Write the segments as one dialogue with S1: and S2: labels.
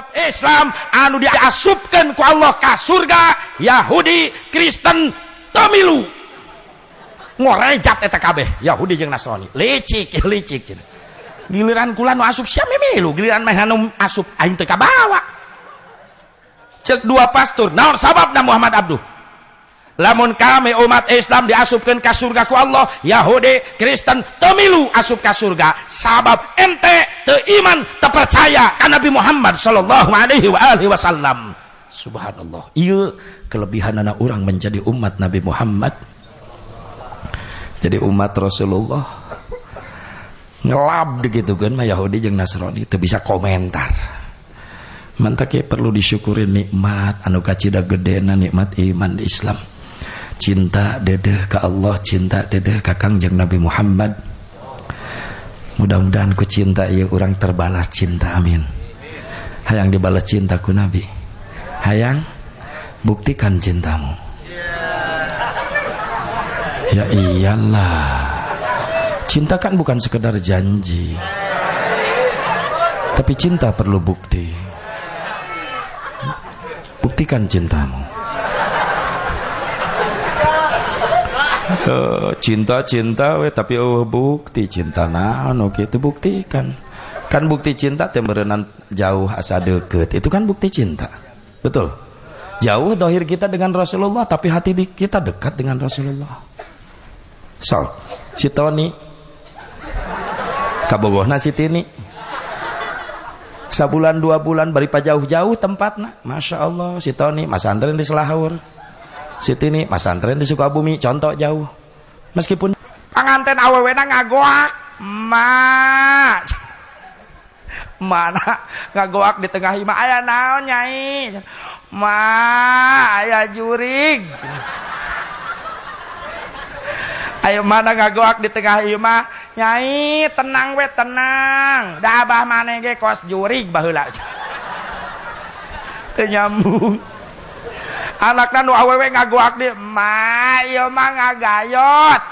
S1: umat Islam anu diasupkan ku Allah ka surga Yahudi Kristen Tamilu ngorejat eta kabeh Yahudi jeung Nasrani. Licik licik. Giliran kula nu asup sia memilu giliran mah anu asup aing teu kabawa. Cek dua pastur naon sababna Muhammad Abduh? Lamun kami umat Islam diasupkan ke surga ku Allah Yahudi Kristen temilu asup ke surga. Sabab ente teiman terpercaya ke Nabi Muhammad sallallahu alaihi wa alihi wasallam. Subhanallah. Iya kelebihan anak orang menjadi umat Nabi Muhammad. Jadi umat Rasulullah. Ngelab gitu kan Yahudi jeung Nasrani itu bisa komentar. Mantak perlu disyukuri nikmat anu kacida gedena nikmat iman di Islam cinta dede ke Allah cinta dede ke Kangjeng Nabi Muhammad. Mudah-mudahan ku cinta ya orang terbalas cinta amin. Hayang dibalas cintaku Nabi. Hayang buktikan cintamu. Ya iyalah. Cinta kan bukan sekedar janji. Tapi cinta perlu bukti. Buktikan cintamu cinta-cinta we tapi oh bukti cinta. Naon oke itu buktikan. Kan bukti cinta teh jauh asa deket itu kan bukti cinta. Betul? Jauh dohir kita dengan Rasulullah tapi hati kita dekat dengan Rasulullah. So si Tony. Kabogohna si Tini. Sabulan dua bulan bari jauh-jauh tempatnya Masya Allah si Tony Mas Andren di Selahur Siti ini Mas Antren di Sukabumi contoh jauh. Meskipun pengantin awewena ngagoak. Ma mana ngagoak di tengah hima ayah naon nyai? Ma ayah jurig. Ayo mana ngagoak di tengah hima nyai tenang we tenang. Dah abah mana ge kos jurig baheula. Teu nyambung anaknya nu awewe ngagoak di ma iya mah ngagayot.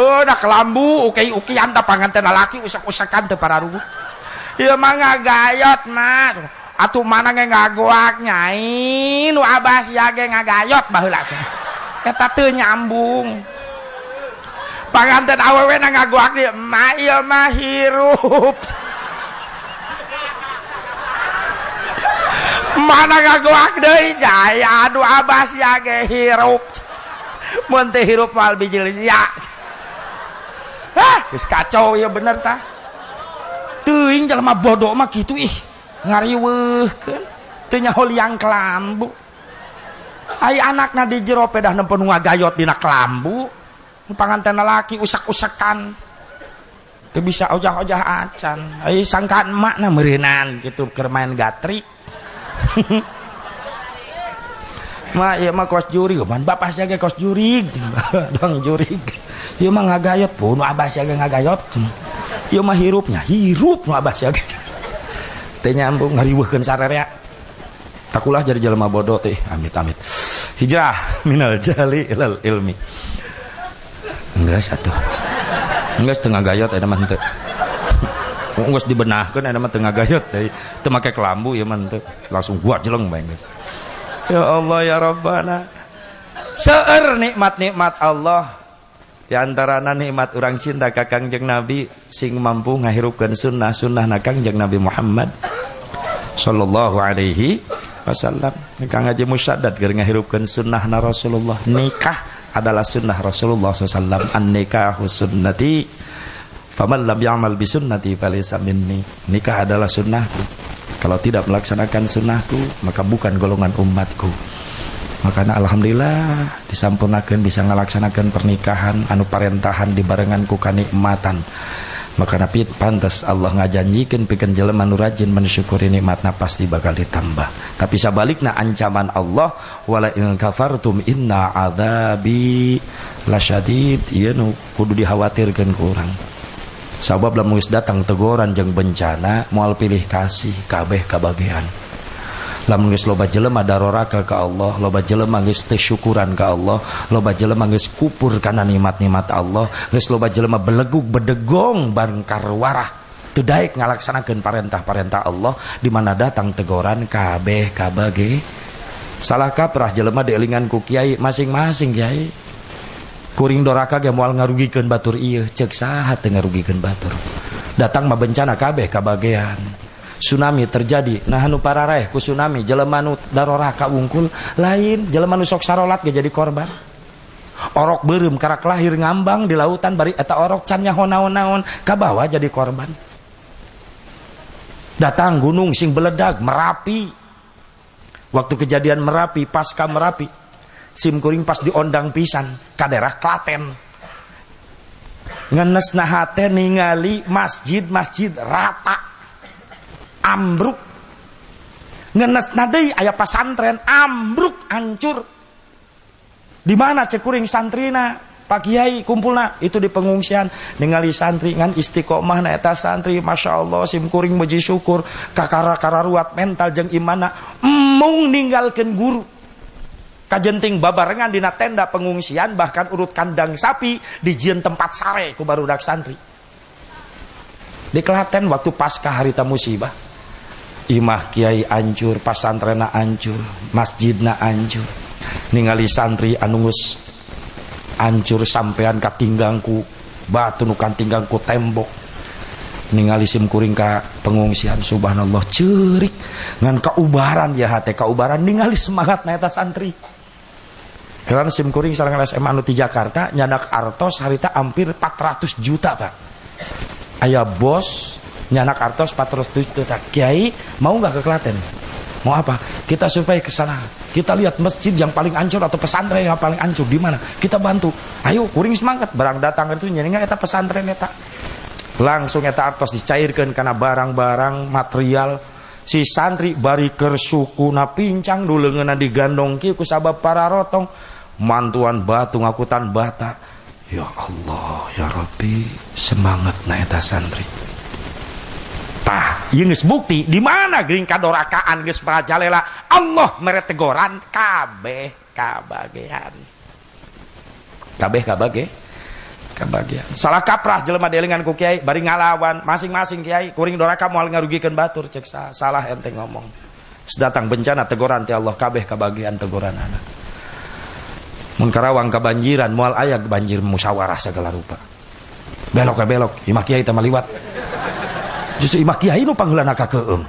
S1: Udah kelambu uki uki anda panganten laki usak usakan teu para rubuh. Iya mah ngagayot mah atuh mana nge ngagoak nyai nu abah sia ge ngagayot baheula eta teu nyambung. Panganten awewe na ngagoak di ma iya mah hirup mana ngagoak deui jai. Aduh abah sia ge hirup. Mun hirup mal bijil sia hah? Geus kacau ya bener tah. Teuing jelema bodoh mah kitu ih. Ngariweuhkeun. Teu nyaho liang kelambu. Ai anakna di jero pedah nempeun ngagayot dina kelambu. Panganten laki usak-usakan. Teu bisa ojah-ojah acan. Ai sangkaan emakna meureunan kitu keur main gatri Ma iya mah kos juri man bapak saya kos juri dong juri iya mah ngagayot pun abah saya ngagayot. Iya mah hirupnya. Hirup nu abah saya teh nyambung ngariweuhkeun sararea takulah jadi jelema bodoh teh. Amit amit. Hijrah minal jali ilal ilmi. Enggak satu. Enggak setengah gayot ada mah Nggak dibenahkan ada mah tengah gayot dari temakai kelambu ya man langsung gua jeleng guys ya Allah ya Rabbana. Seueur nikmat-nikmat Allah. Di antarana nikmat orang cinta kakang jeng Nabi sing mampu ngahirupkan sunnah sunnah nakang jeng Nabi Muhammad sallallahu alaihi wasallam. Kang ngaji musyaddad keur ngahirupkan sunnah na Rasulullah. Nikah adalah sunnah Rasulullah sallallahu an nikahu sunnati Faman lam ya'mal bi sunnati falaysa minni. Nikah adalah sunnahku. Kalau tidak melaksanakan sunnahku, maka bukan golongan umatku. Makanya alhamdulillah disampurnakan bisa melaksanakan pernikahan anu parentahan di barengan ku kanikmatan. Maka napi pantas Allah ngajanjikan pikan jelema anu rajin mensyukuri nikmatna pasti bakal ditambah. Tapi sabalikna ancaman Allah wala in kafartum inna adzabi lasyadid ieu kudu dikhawatirkeun ku urang sabab lamun geus datang teguran jeung bencana moal pilih kasih kabeh kabagian lamun geus loba jelema daroraka ka Allah loba jelema geus teu syukuran ka Allah loba jelema geus kupur kana nikmat-nikmat Allah geus loba jelema belegug bedegong bareng karwarah teu daek ngalaksanakeun parentah-parentah Allah di mana datang teguran kabeh kabage. Salah kaprah jelema dielingan ku kiai masing-masing kiai kuring doraka ge moal ngarugikeun batur. Ieu cek saha teu ngarugikeun batur. Datang mah bencana kabeh kabagean. Tsunami terjadi. Nah anu parareh ku tsunami. Jelema nu daroraka wungkul. Lain jelema nu sok sarolat ge jadi korban. Orok berem karak lahir ngambang di lautan bari eta orok can nyaho naon-naon kabawa jadi korban. Datang gunung sing beledag Merapi. Waktu kejadian Merapi pasca Merapi sim kuring pas diondang pisan ka daerah Klaten. Ngenes nahate ningali masjid-masjid rata ambruk. Ngenes nadei ayah pasantren ambruk hancur. Di mana cekuring santrina? Pak Kiai kumpulna. Itu di pengungsian. Ningali santri ngan istiqomah na eta santri. Masya Allah sim kuring muji syukur. Kakara kararuat mental jeng imana. Emung ninggalkan guru kajenting babarengan dina tenda pengungsian bahkan urut kandang sapi di jien tempat sare ku barudak santri. Di Klaten waktu pasca harita musibah imah kiai ancur pasantrena ancur masjidna ancur. Ningali santri anungus hancur sampean katinggangku batu nukan tinggangku tembok. Ningali sim kuring ka pengungsian subhanallah cerik ngan kaubaran ya hate kaubaran ningali semangat na eta santri karena sim kuring sareng SMA anu di Jakarta nyadak artos harita hampir 400 juta pak ayah bos nyanak artos 400 juta kiai mau nggak ke Klaten mau apa kita survei ke sana kita lihat masjid yang paling ancur atau pesantren yang paling ancur di mana? Kita bantu. Ayo, kuring semangat. Barang datang itu nyenengnya eta pesantren eta. Langsung eta artos dicairkan karena barang-barang material si santri bari suku na pincang dulu ngena digandong ki ku sabab para rotong mantuan batu ngakutan bata. Ya Allah ya Rabbi semangat na eta santri. Tah yeus bukti. Di mana gering kadorakaan geus prajalela? Allah mere tegoran kabeh kabagean. Kabeh kabage. Kabagean. Salah kaprah jelema delingan ku kiai bari ngalawan masing-masing kiai. Kuring doraka moal ngarugikeun batur cek salah ente ngomong. Sedatang bencana teguran ti Allah kabeh kabagean teguran anak mun karawang kebanjiran moal aya banjir musyawarah segala rupa. Belok ke belok imah kiai teh liwat justru imah kiai nu pangheulana ka keung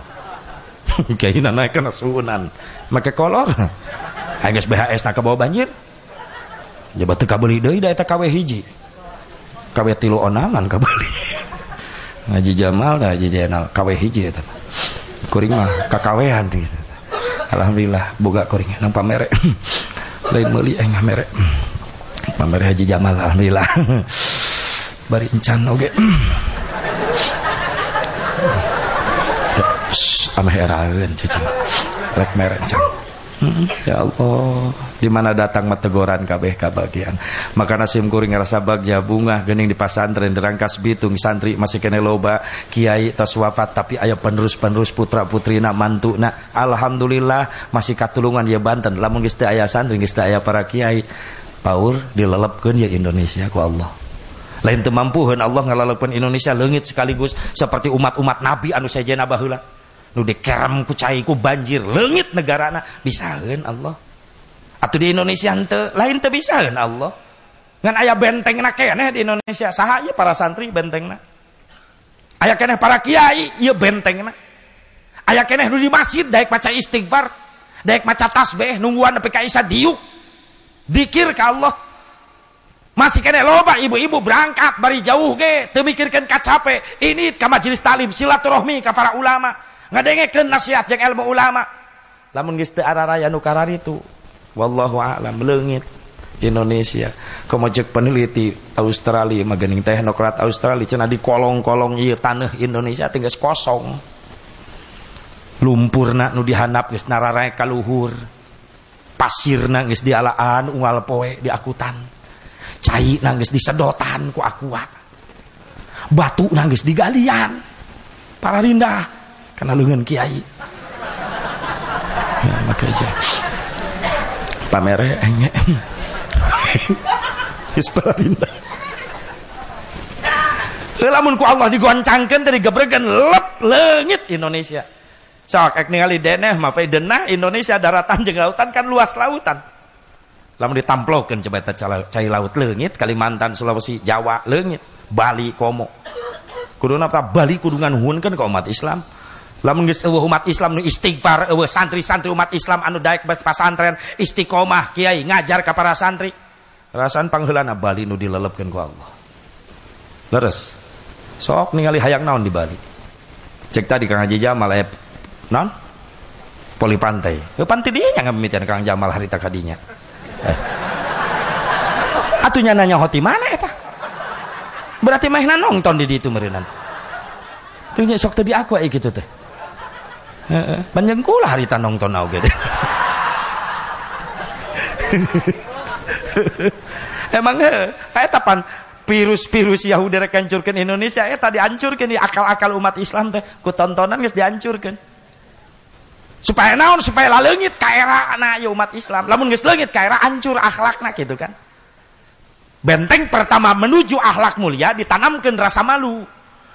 S1: kiai na naik kana sunan make kolor. Geus BHS nak bawa banjir. Jabat teu kabeli deui da eta KW hiji. KW tilu onangan kabeli. Ngaji Jamal da Haji Jainal. KW hiji eta. Kuring mah kakawean gitu. Alhamdulillah boga kuring. Nang pamere lain meuli eh, aing mere pamere Haji Jamal alhamdulillah. Bari encan oge. Ameh eraeun cicing rek mere encan. Hmm, ya Allah, di mana datang mategoran kabeh kabagian. Maka nasim kuring ngerasa bagja bunga gening di pasantren derangkas bitung santri masih kene loba kiai tos wafat tapi ayah penerus-penerus putra putri nak mantu nak. Alhamdulillah masih katulungan ya Banten. Lamun geus ayah santri geus ayah para kiai. Paur dilelepkeun ya Indonesia ku Allah. Lain teu Allah ngalaleupeun Indonesia leungit sekaligus seperti umat-umat nabi anu sajena baheula nu dikerem ku banjir lengit negarana bisaeun Allah. Atau di Indonesia ente lain teu bisaeun Allah. Ngan aya bentengna keneh di Indonesia saha ieu para santri bentengna? Aya keneh para kiai ieu bentengna. Aya keneh nu di masjid daek maca istighfar daek maca tasbih nungguan nepi ka isa diuk. Dikir ka Allah. Masih kena loba ibu-ibu berangkat bari jauh ge teu mikirkeun ka capek. Ini ka majelis talim silaturahmi ka para ulama ngadengekeun nasihat jeung ilmu ulama. Lamun geus teu araraya nu itu wallahu a'lam leungit Indonesia. Komojek peneliti Australia magening teknokrat Australia cenah di kolong-kolong ieu tanah Indonesia tinggal kosong. Lumpurna nu dihanap geus nararae ka luhur pasirna geus dialaan unggal poe diakutan caina geus disedotan ku aqua. Batu nangis digalian. Para rindah karena lengan kiai. Ya aja. Pamere enge lamun ku Allah digoncangkan dari gebregen lep lengit Indonesia. Sok ek ningali deneh mah denah Indonesia daratan jeung lautan kan luas lautan. Lamun ditamplokeun coba eta cai laut leungit Kalimantan Sulawesi Jawa leungit Bali komo. Kuduna apa Bali kudu nganuhunkeun ka umat Islam lamun geus eueuh umat Islam nu istighfar eueuh santri-santri umat Islam anu daek pesantren istiqomah kiai ngajar ka para santri. Rasan pangheulana Bali nu dilelepkeun ku Allah. Leres. Sok ningali hayang naon di Bali? Cek tadi Kang Haji Jamal eh non poli pantai. Ke pantai dia yang ngamitian Kang Jamal hari takadinya eh. atunya nanya hoti mana eta? Berarti mah nonton di ditu meureunana tuh sok tadi aku aya gitu teh heeh. Panjang kula harita nonton oge teh. Emang eh eta pan virus-virus Yahudi rek hancurkeun Indonesia eta dihancurkeun di akal-akal umat Islam teh ku tontonan geus dihancurkeun. Supaya naon supaya laleungit ka era na ya umat Islam. Lamun geus leungit ka era hancur akhlakna gitu kan. Benteng pertama menuju akhlak mulia ditanamkan rasa malu.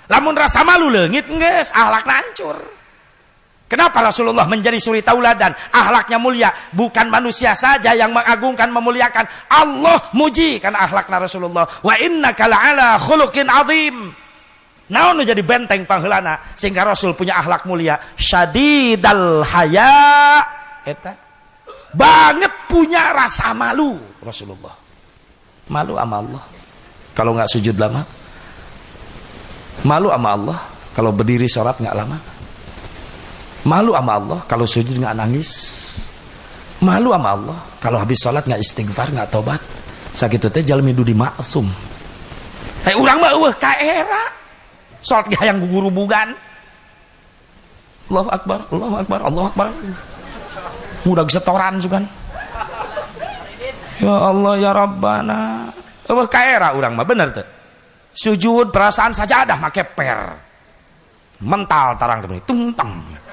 S1: Lamun rasa malu leungit geus akhlakna hancur Kenapa Rasulullah menjadi suri tauladan? Ahlaknya mulia. Bukan manusia saja yang mengagungkan, memuliakan. Allah muji karena ahlaknya Rasulullah. Wa inna ala khuluqin azim. Naon jadi benteng panghelana sehingga Rasul punya ahlak mulia. Syadidal haya. Eta. Banget punya rasa malu Rasulullah. Malu sama Allah. Kalau nggak sujud lama. Malu sama Allah. Kalau berdiri sholat nggak lama Malu sama Allah kalau sujud nggak nangis. Malu sama Allah kalau habis sholat nggak istighfar nggak tobat. Sakit teh jalan di maksum. Eh orang mah eueuh ka era. Salat ge hayang guru bugan. Allahu akbar, Allahu akbar, Allahu akbar. Mudah setoran sugan. Ya Allah ya Rabbana. Eueuh ka era urang mah bener teh. Sujud perasaan saja ada make per. Mental tarang temen tungtang.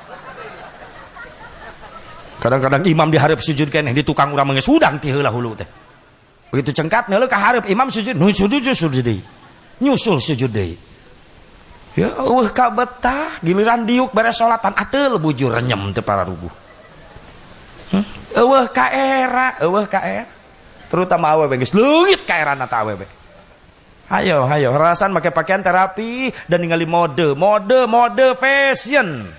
S1: Kadang-kadang imam diharap sujud kene di tukang urang menges udang ti heula hulu teh. Begitu cengkat heula kaharep imam sujud, nu sujud sujud deui. Nyusul sujud deui. Ya eueuh ka betah giliran diuk beres salatan ateul bujur renyem teu para rubuh. Hmm? Eueuh ka era, eueuh ka era. Terutama awewe geus leungit ka era ta awewe. Ayo, ayo, rasan pakai pakaian terapi dan ningali mode, mode, mode fashion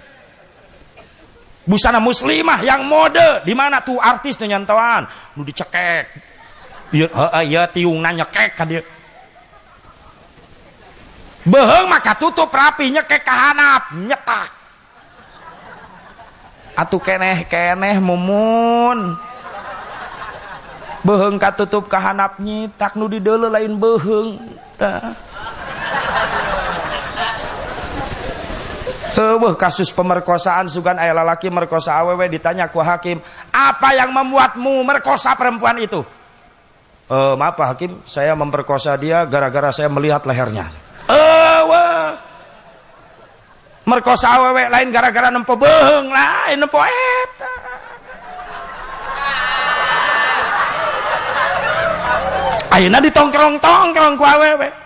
S1: busana muslimah yang mode. Di mana tuh artis tuh nyantawan lu dicekek. Iya iya tiung nanya kek ka dia. Beheng maka tutup rapi nyekek kahanap nyetak. Atuh keneh keneh mumun. Beheng katutup kahanap nyitak nu di lain beheng. Tah Sebuah kasus pemerkosaan sugan ayah lalaki merkosa awewe ditanya ku hakim, apa yang membuatmu merkosa perempuan itu? E, maaf Pak Hakim, saya memperkosa dia gara-gara saya melihat lehernya. Ewe. Merkosa awewe lain gara-gara nempo beheng lain nempo eta. Ayeuna ditongkrong-tongkrong ku awewe.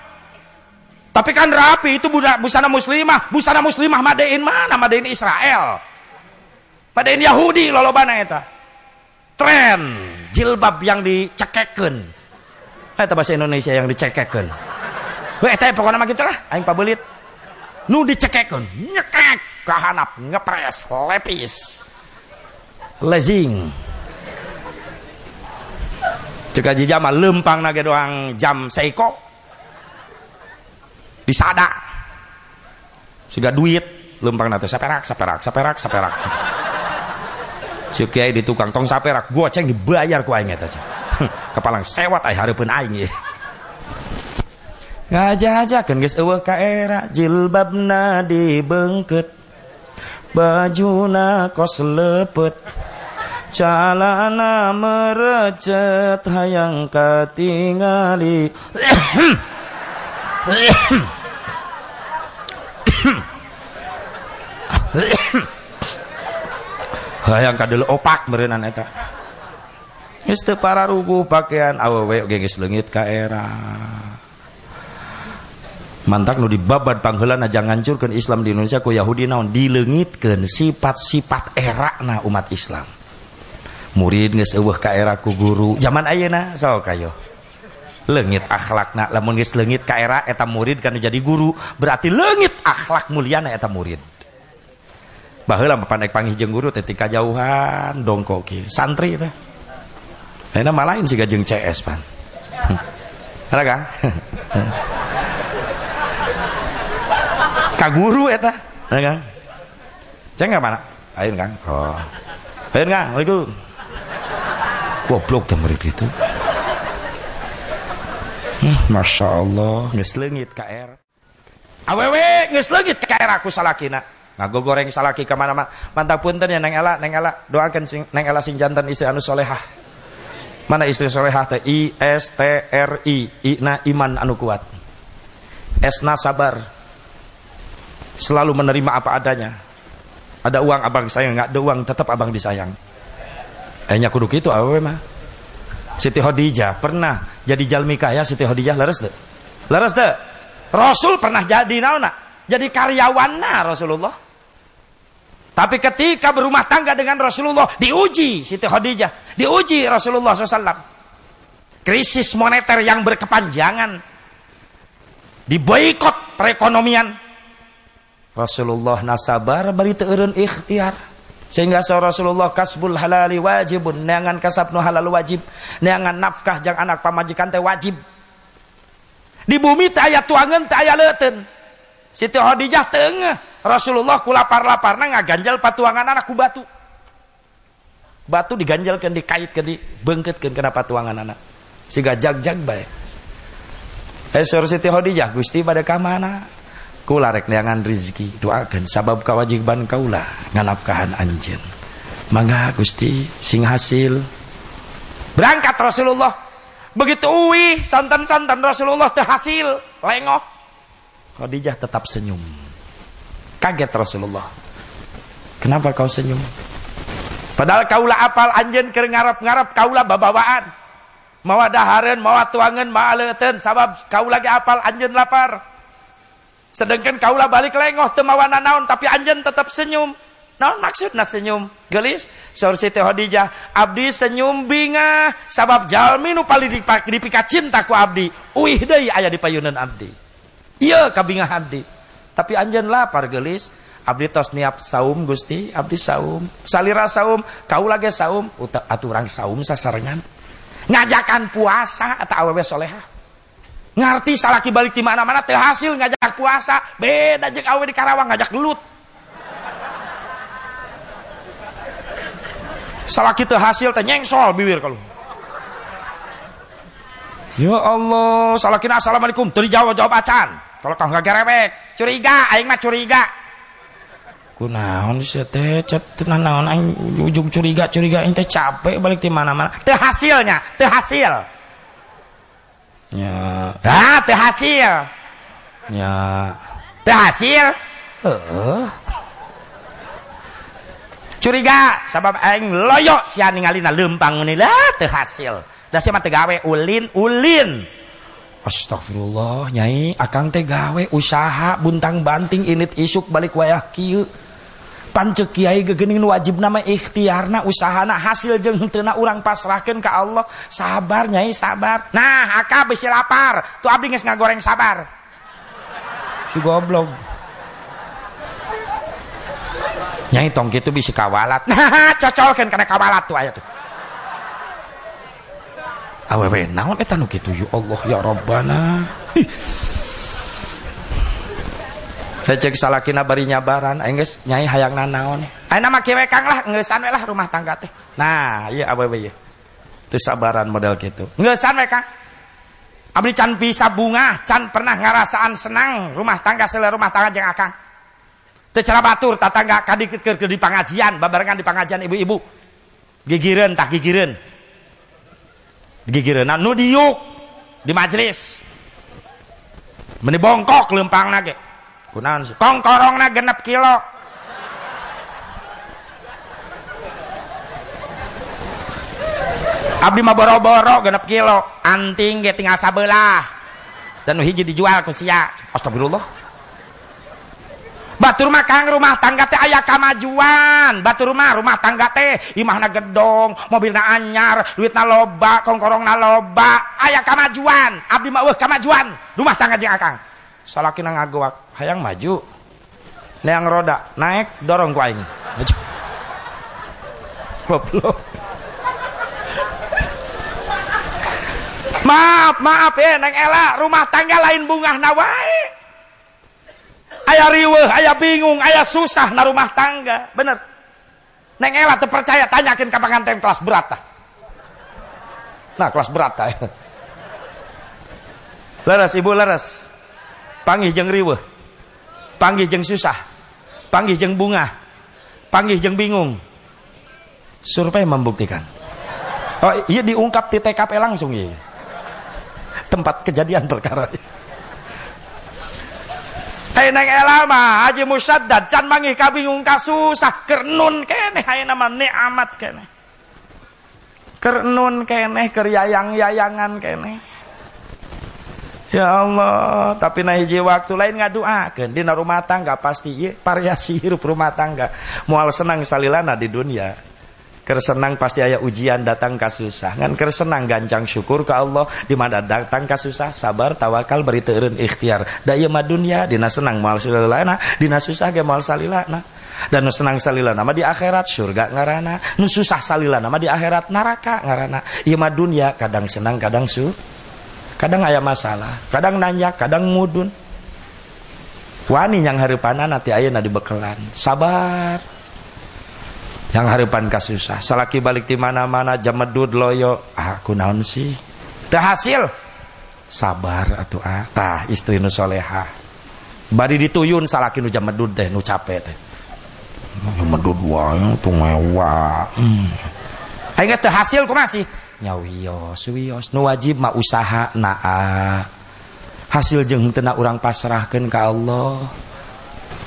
S1: Tapi kan rapi itu busana muslimah. Busana muslimah madein mana? Madein Israel. Madein Yahudi lolobana eta. Tren jilbab yang dicekeken. Eta bahasa Indonesia yang dicekeken. Weh eta pokoknya mah gitu lah aing pabelit. Nu dicekeken, nyekek kahanap, ngepres, lepis. Lezing. Cek aja jam lempang nage doang jam seiko disada sehingga duit lempang nanti saperak saperak saperak saperak cek di tukang tong saperak gua ceng dibayar ku aing eta kepalang sewat ay hareupeun aing ye ngajajakeun geus eueuh ka era jilbabna dibengket bajuna kos lepet. Calana merecet hayang katingali hayang kadel opak berenang eta. Geus teu para rubuh pakaian awewe oge geus leungit ka era. Mantak nu dibabad pangheula aja ngancurkeun Islam di Indonesia ku Yahudi naon dileungitkeun sifat-sifat na umat Islam. Murid geus eueuh ka era ku guru. Zaman ayeuna sok kayo? Leungit akhlakna lamun geus leungit ka era eta murid kan jadi guru berarti leungit akhlak muliana eta murid baheula pandek panggih jeung guru teh jauhan dongko santri teh Ayeuna malain sih jeung CS pan Ada Kang? Kak guru eta. Ada Kang? Ceng enggak mana? Ayo Kang. Oh. Ayo Kang, Assalamualaikum. Goblok murid gitu. Hmm, Masya Allah Nges lengit KR Awewe nges lengit KR aku salakina Ngago goreng salaki ke mana-mana Mantap punten ya Neng Ela Neng Ela Doakan sing, Neng Ela sing jantan istri anu solehah Mana istri solehah teh? I S T R I. Ina iman anu kuat. Esna sabar. Selalu menerima apa adanya. Ada uang abang sayang, nggak ada uang tetap abang disayang. Kayaknya kudu gitu awe mah. Siti Khadijah pernah jadi jalmi kaya Siti Khadijah leres deh. Leres deh. Rasul pernah jadi naona? Jadi karyawanna Rasulullah. Tapi ketika berumah tangga dengan Rasulullah diuji Siti Khadijah, diuji Rasulullah SAW. Krisis moneter yang berkepanjangan, diboikot perekonomian. Rasulullah nasabar bari teureun ikhtiar. Sehingga seorang Rasulullah kasbul halali wajibun, neangan kasabnu halal wajib, neangan nafkah jang anak pamajikan teh wajib. Di bumi teh aya tuangeun teh aya leuteun. Siti Khadijah tengah Rasulullah ku lapar-laparna ngaganjal patuangan anak ku batu. Batu diganjalkan dikaitkan dibengketkan kena patuangan anak. Siga jag-jag bae. Eh Siti Khadijah Gusti pada kamana? Kula rek neangan rizki doakan sabab kewajiban kaulah nganapkahan anjen. Mangga Gusti sing hasil berangkat Rasulullah begitu uwi santan-santan Rasulullah teh hasil lengok Khadijah tetap senyum Kaget Rasulullah. Kenapa kau senyum? Padahal kaulah apal anjen keur ngarap-ngarap kaulah babawaan. Mawa dahareun, mawa tuangan, mawa leuteun sabab kau lagi apal anjen lapar. Sedangkan kaulah balik lengoh teu mawa nanaon tapi anjen tetap senyum. Naon maksudna senyum? Gelis, saur Siti Khadijah, abdi senyum bingah sabab jalmi nu paling dipika cinta ku abdi. Uih deui aya di payunan abdi. Iya kabingah abdi. Tapi anjen lapar gelis. Abdi tos niap saum Gusti, abdi saum. Salira saum, kau lagi saum, aturan saum sasarengan. Ngajakan puasa atau awewe soleha. Ngerti salaki balik di mana-mana teu hasil ngajak puasa, beda jeung awewe di Karawang ngajak gelut. Salaki teu hasil teh nyengsol bibir kalau. Ya Allah, salakina assalamualaikum, teu dijawab-jawab acan. Kalau kau nggak gerebek, curiga, aing mah curiga. Kunaon sih teh cet naon aing ujung curiga curiga aing teh capek balik di mana-mana. Teh hasilnya, teh hasil. Ya, ah teh hasil. Ya, teh hasil. Heeh. Curiga sabab aing loyo sia ningalina lempang ini lah teh hasil. Da sia mah teh gawe ulin ulin. Astagfirullah Nyai Akang teh gawe usaha buntang banting init isuk balik wayah kieu. Pancek kiai gegening wajib nama ikhtiarna usahana hasil jeung teu urang pasrahkeun ka Allah. Sabar nyai sabar. Nah aka bisi lapar. Tuh abdi geus ngagoreng sabar. Si goblok. Nyai tong kitu bisi kawalat. Nah cocolkeun kana kawalat tuh aya tuh awewe naon eta nu kitu? Ya Allah ya Rabbana. Cek salakina bari nyabaran. Aing geus nyai hayang naon. Ayeuna nama kieu kang lah ngeusan we lah rumah tangga teh. Nah ieu awewe ieu teu sabaran model kitu. Ngeusan we kang. Abdi can bisa bunga can pernah ngarasaan senang rumah tangga sele rumah tangga jeung akang. Teu cara batur tatangga kadikeut keur di pangajian babarengan di pangajian ibu-ibu. Gigireun tak gigireun gigireuna nu diuk di majelis. Meni bongkok lempang nage. Kunaon sih. Kongkorongna genep kilo. Abdi mah boro-boro genep kilo. Anting ge tinggal sabelah. Dan hiji dijual ku sia. Astagfirullah Batur mah kang rumah tangga teh aya kamajuan. Batur mah rumah tangga teh imahna gedong, mobilna anyar, duitna loba, kongkorongna loba, aya kamajuan. Abdi mah kamajuan. Rumah tangga jeung akang. Salakina ngagoak, hayang maju. Neang roda, naik dorong ku aing. Maju. Goblok. Maaf, maaf ya Neng Ela, rumah tangga lain bunga wae. Ayah riweh, ayah bingung, ayah susah na rumah tangga. Bener. Neng Ela terpercaya tanyakin ke pengantin kelas berat tah. Nah, kelas berat tah. Leres ibu leres. Panggih jeng riweh. Panggih jeng susah. Panggih jeng bunga. Panggih jeng bingung. Survei membuktikan. Oh iya diungkap di TKP langsung ya tempat kejadian perkara Hai neng elama Haji Musaddad can mangi kabingung kasusah kernun kene hai nama amat kene kernun kene keryayang-yayangan kene Ya Allah, tapi nah hiji waktu lain ngaduakeun dina rumah tangga pasti ieu variasi hirup rumah tangga. Moal senang salilana di dunia. Kersenang pasti ayah ujian datang ke susah. Ngan kersenang gancang syukur ke Allah di mana datang ke susah sabar tawakal beri teureun ikhtiar. Da ieu mah dunya dina senang moal salilana, dina susah ge moal salilana. Dan nu senang salilana mah di akhirat surga ngarana. Nu susah salilana mah di akhirat neraka ngarana. Ieu mah dunya kadang senang kadang su. Kadang aya masalah, kadang nanjak, kadang mudun. Wani yang hareupanana nanti ayeuna dibekelan. Sabar yang harapan kasusah salaki balik di mana-mana jamedud loyo. Ah naon sih? Teh hasil. Sabar atau ah. Tah istri nu soleha. Bari dituyun salaki nu jamedud teh nu capek teh. Jamedud wae tuh mewah. Hmm. aing teh hasil masih. Nyawios wios. Nu wajib mah usaha naa. Hasil jeung teu urang pasrahkeun ka Allah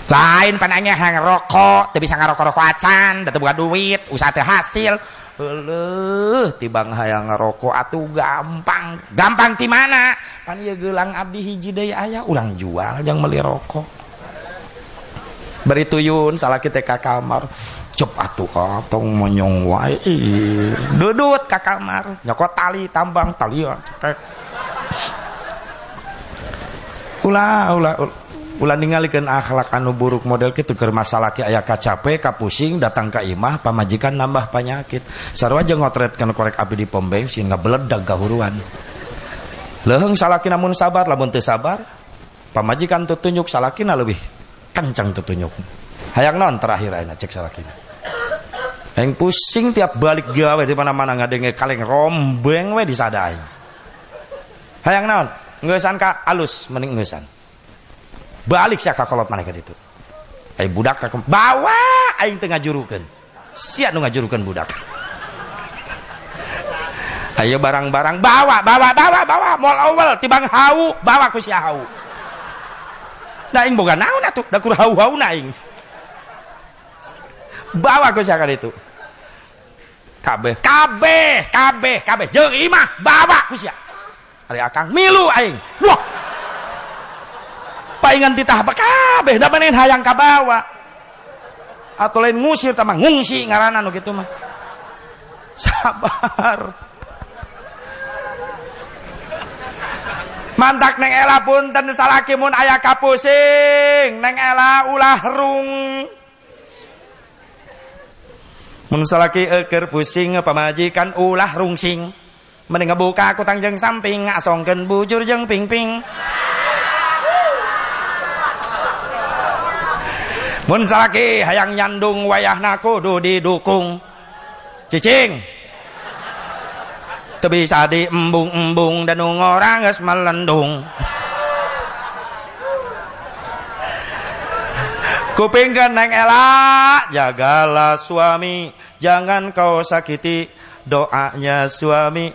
S1: lain pananya yang rokok tapi bisa ngarokok-rokok acan dan bukan duit usaha teh hasil Heuh, tibang hayang ngerokok atuh gampang. Gampang di mana? Pan ieu gelang abdi hiji deui aya urang jual jangan meuli rokok. Beri tuyun salah kita ka kamar. Cep atuh atong monyong wae. Dudut ka kamar, nyokot tali tambang tali. Ulah ulah, ulah ulah ningalikeun akhlak anu buruk model kitu keur masalah ki aya kacape kapusing datang ka imah pamajikan nambah penyakit sarua jeung ngotretkeun korek api di pom bensin ngabeledag gahuruan leuheung salakina mun sabar lamun teu sabar pamajikan tutunjuk salakina lebih kencang tutunjuk hayang non terakhir ayeuna cek salakina Yang pusing tiap balik gawe di mana-mana ngadenge kaleng rombeng we disadai. Hayang naon? Ngeusan ka alus mending ngeusan balik sia kolot mana ke itu. Ay budak ka bawa! Aing teu ngajurukeun. Sia nu ngajurukeun budak. Ayo barang-barang bawa bawa bawa bawa. Mall awal tibang hau bawa ku sia hau. Da aing boga naon atuh? Da kur hau-hau na aing. Bawa ku sia itu kabeh kabeh kabeh kabeh. Jeung imah bawa ku sia. Ari akang milu aing. Wah paingan titah kabeh da manin hayang kabawa. Atau lain ngusir tamang ngungsi ngarana nu gitu mah. Sabar. Mantak neng ela pun ten salaki mun aya kapusing. Neng ela ulah rung. Mun salaki eker pusing pamajikan ulah rungsing. Mending ngebuka kutang jeng samping ngasongkeun bujur jeng ping-ping mun salaki hayang nyandung wayahna kudu didukung cicing. Teu bisa diembung-embung dan ngorang geus melendung. Kupingkeun neng elak jagalah suami. Jangan kau sakiti doanya suami.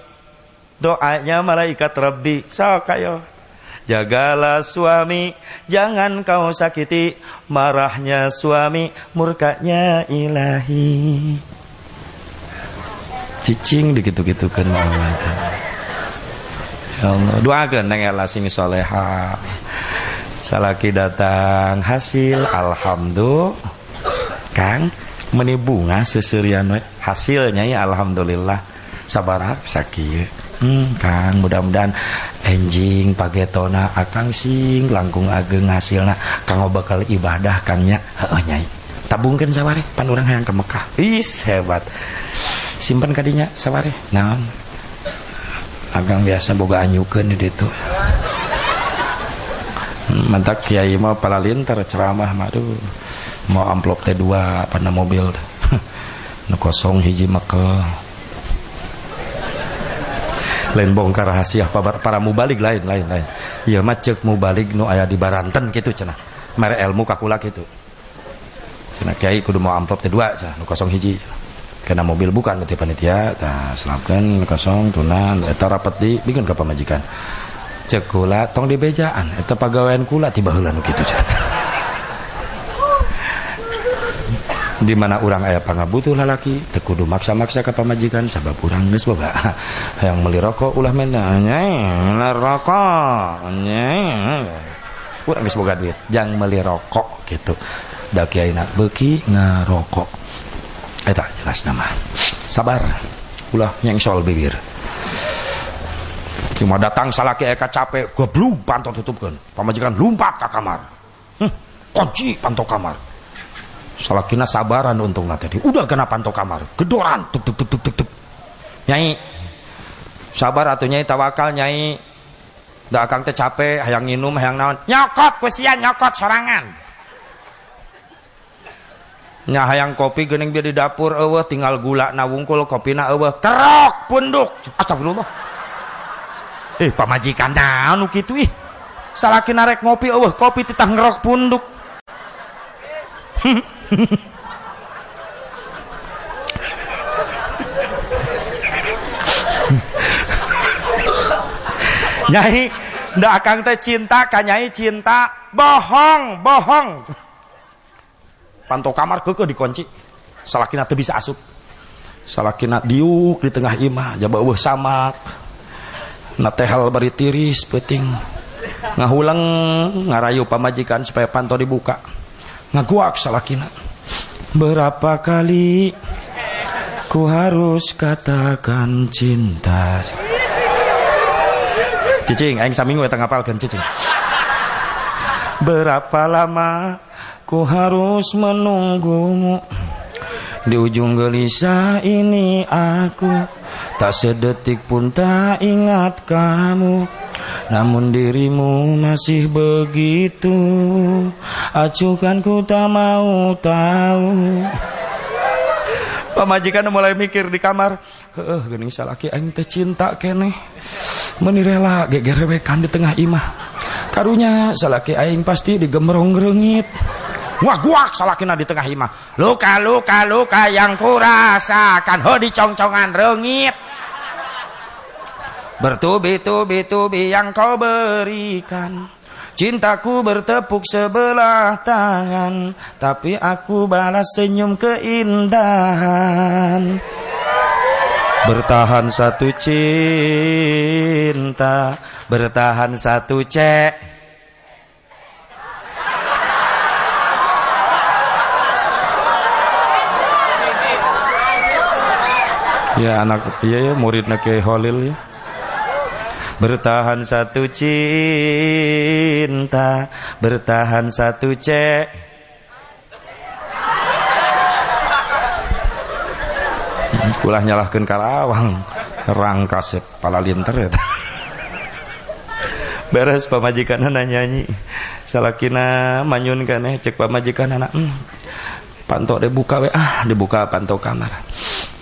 S1: Doanya malaikat Rabbi sok ayo jagalah suami Jangan kau sakiti. Marahnya suami, murkanya ilahi. Cicing digitu-gitukan Allah. ya Allah doakan neng ela sing soleha. Salaki datang hasil alhamdulillah. Kang meni bunga seserian hasilnya ya alhamdulillah. Sabar sakit hmm, Kang mudah-mudahan enjing pagetona akang sing langkung ageng hasilna. Kang bakal ibadah Kangnya heeh nyai. Tabungkeun saware pan urang hayang ke Mekah. Is hebat. Simpen kadinya saware. Naon? Agang biasa boga anyukeun di hmm, mantak kiai mah palalintar ceramah maduh mau amplop T2 pada mobil. Nu kosong hiji Mekah lain bongkar rahasia para, mubalik lain lain lain. Iya macet mubalik nu ayah di Baranten gitu cenah. Mere ilmu kakula gitu cenah kiai kudu mau amplop kedua cenah nu kosong hiji. Kena mobil bukan nanti panitia nah selapkan kosong tunan eta rapat di bikin ke pamajikan cek kula tong di bejaan eta pagawean kula tiba heula nu kitu cenah di mana orang ayah pangabutuh lalaki tekudu maksa-maksa ke pamajikan sabab orang geus boga. Yang meli rokok ulah menda nyai rokok nyai urang geus boga duit jang meli rokok gitu. Da kiai nak beuki ngarokok eta jelas nama. Sabar ulah sol bibir. Cuma datang salaki eka capek goblok pantau tutupkan pamajikan lumpat ke kamar. Hm, kunci pantau kamar salakina sabaran untung tadi. Udah kena pantau kamar. Gedoran. Tuk tuk tuk tuk tuk tuk. Nyai. Sabar atau nyai. Tawakal nyai. Dah akang teh capek hayang minum hayang naon. Nyokot kusian nyokot sorangan. Nya hayang kopi gening di dapur eueuh tinggal gula na wungkul kopina eueuh. Kerok punduk. Astagfirullah. Eh pamajikan naon nu kitu ih. Salakina rek ngopi eueuh kopi titah ngerok punduk Nyai ndak akang teh cinta ka nyai cinta. Bohong bohong. Pantau kamar keke dikunci. Salakina teu bisa asup. Salakina diuk di tengah imah jaba eueuh samak. Na tehal bari tiris peuting. Ngahulang ngarayu pamajikan supaya pantau dibuka ngaguak salakina berapa kali ku harus katakan cinta? Cicing aing saminggu eta ngapalkeun cicing. Berapa lama ku harus menunggumu? Di ujung gelisah ini aku tak sedetik pun tak ingat kamu namun dirimu masih begitu. Acuhkan ku tak mau tahu. Pamajikan mulai mikir di kamar. Heeh geuning salaki aing teh cinta keneh. Meuni rela gegerewekan di tengah imah. Karunya salaki aing pasti digemrong reungit Wah salakina di tengah imah. Luka luka luka yang kurasakan Ho dicongcongan reungit Bertubi-tubi-tubi yang kau berikan. Cintaku bertepuk sebelah tangan Tapi aku balas senyum keindahan. Bertahan satu cinta Bertahan satu cek. Ya anak iya ya muridnya ke Holil ya Bertahan satu cinta Bertahan satu cek. Kulah nyalahkan karawang Rangkas pala linter ya. Beres pamajikan anak nyanyi Salakina manyun kan eh cek pamajikan anak hmm, Pantok dibuka we ah dibuka pantok kamar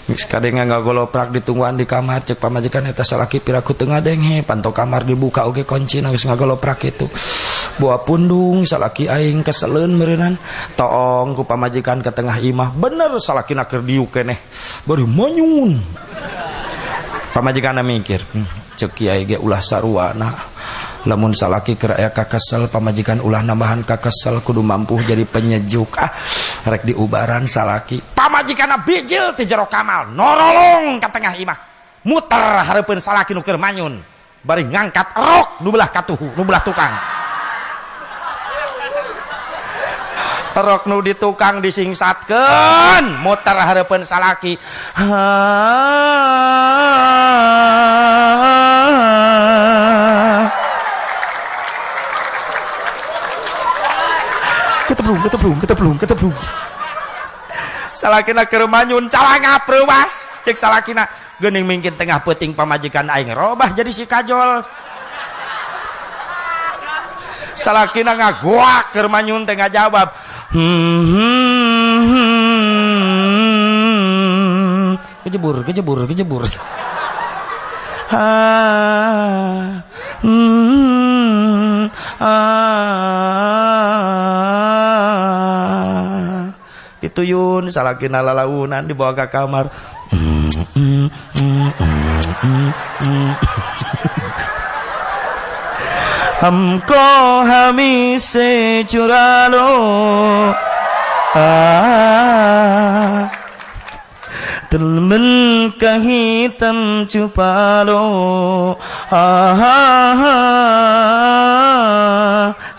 S1: kadang nggak goloprak ditungguan di kamar cek pamajikan eta salaki piraku tengah denghe panto kamar dibuka oke kunci nangis nggak goloprak itu. Buah pundung salaki aing keselen merenan toong ku pamajikan ke tengah imah bener salaki nakir diuk keneh. Baru manyun pamajikan mikir hmm, cek kiai ge ulah sarwana. Lamun salaki keraya kakesel pamajikan ulah nambahan kakesel kudu mampu jadi penyejuk. Ah rek diubaran salaki pamajikan bijil ti jero kamal norolong ke tengah imah. Muter hareupeun salaki nu keur manyun. Bari ngangkat rok nu belah katuhu nu belah tukang. Rok nu di tukang disingsatkeun muter hareupeun salaki. Keteblung keteblung keteblung keteblung salakina keur manyun calanga preuwas cek salakina gening mungkin tengah peting pamajikan aing. Robah jadi si kajol. Salakina ngaguak keur tengah jawab hmm, kejebur kejebur kejebur. Ha hmm, ah itu yun salakina lalaunan dibawa ke kamar हमको हमी से चुरा लो दिल मिल कहीं तम छुपा लो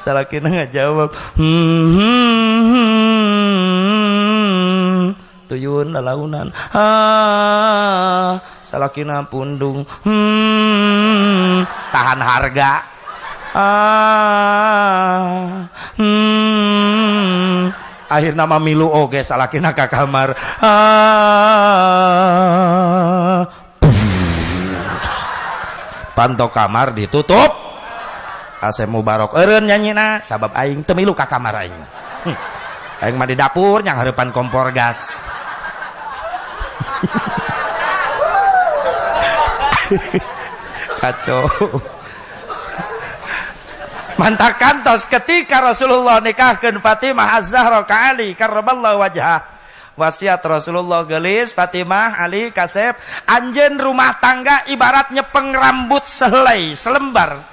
S1: salah kena nggak jawab hmm, hmm, hmm. tuyun lalaunan ah salah kena pundung hmm, tahan harga ah hmm, akhir nama milu oge salah kena ke kamar ah pantok kamar ditutup Asep Mubarok eureun nyanyina sabab aing teu milu ka kamar aing. Hmm. Aing mah di dapur nyang hareupan kompor gas. Kacau. Mantap kantos ketika Rasulullah nikahkan Fatimah Az-Zahra ka Ali karramallahu wajhah. Wasiat Rasulullah gelis Fatimah Ali Kasep. Anjen rumah tangga ibarat nyepeng rambut sehelai selembar.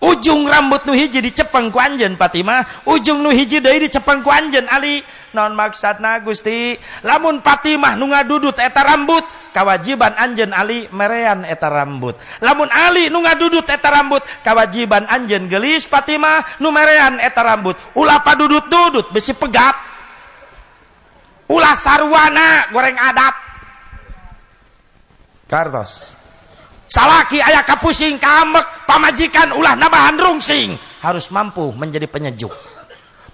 S1: Ujung rambut nu hiji dicepeng ku anjeun Fatimah. Ujung nu hiji deui dicepeng ku anjeun Ali non maksudna Gusti. Lamun Fatimah nu ngadudut eta rambut kawajiban anjeun Ali merean eta rambut. Lamun Ali nu ngadudut eta rambut kawajiban anjeun gelis Fatimah nu merean eta rambut. Ulah padudut-dudut besi pegat. Ulah sarwana goreng adat kartos salaki ayah kapusing kamek pamajikan ulah nabahan rungsing. Harus mampu menjadi penyejuk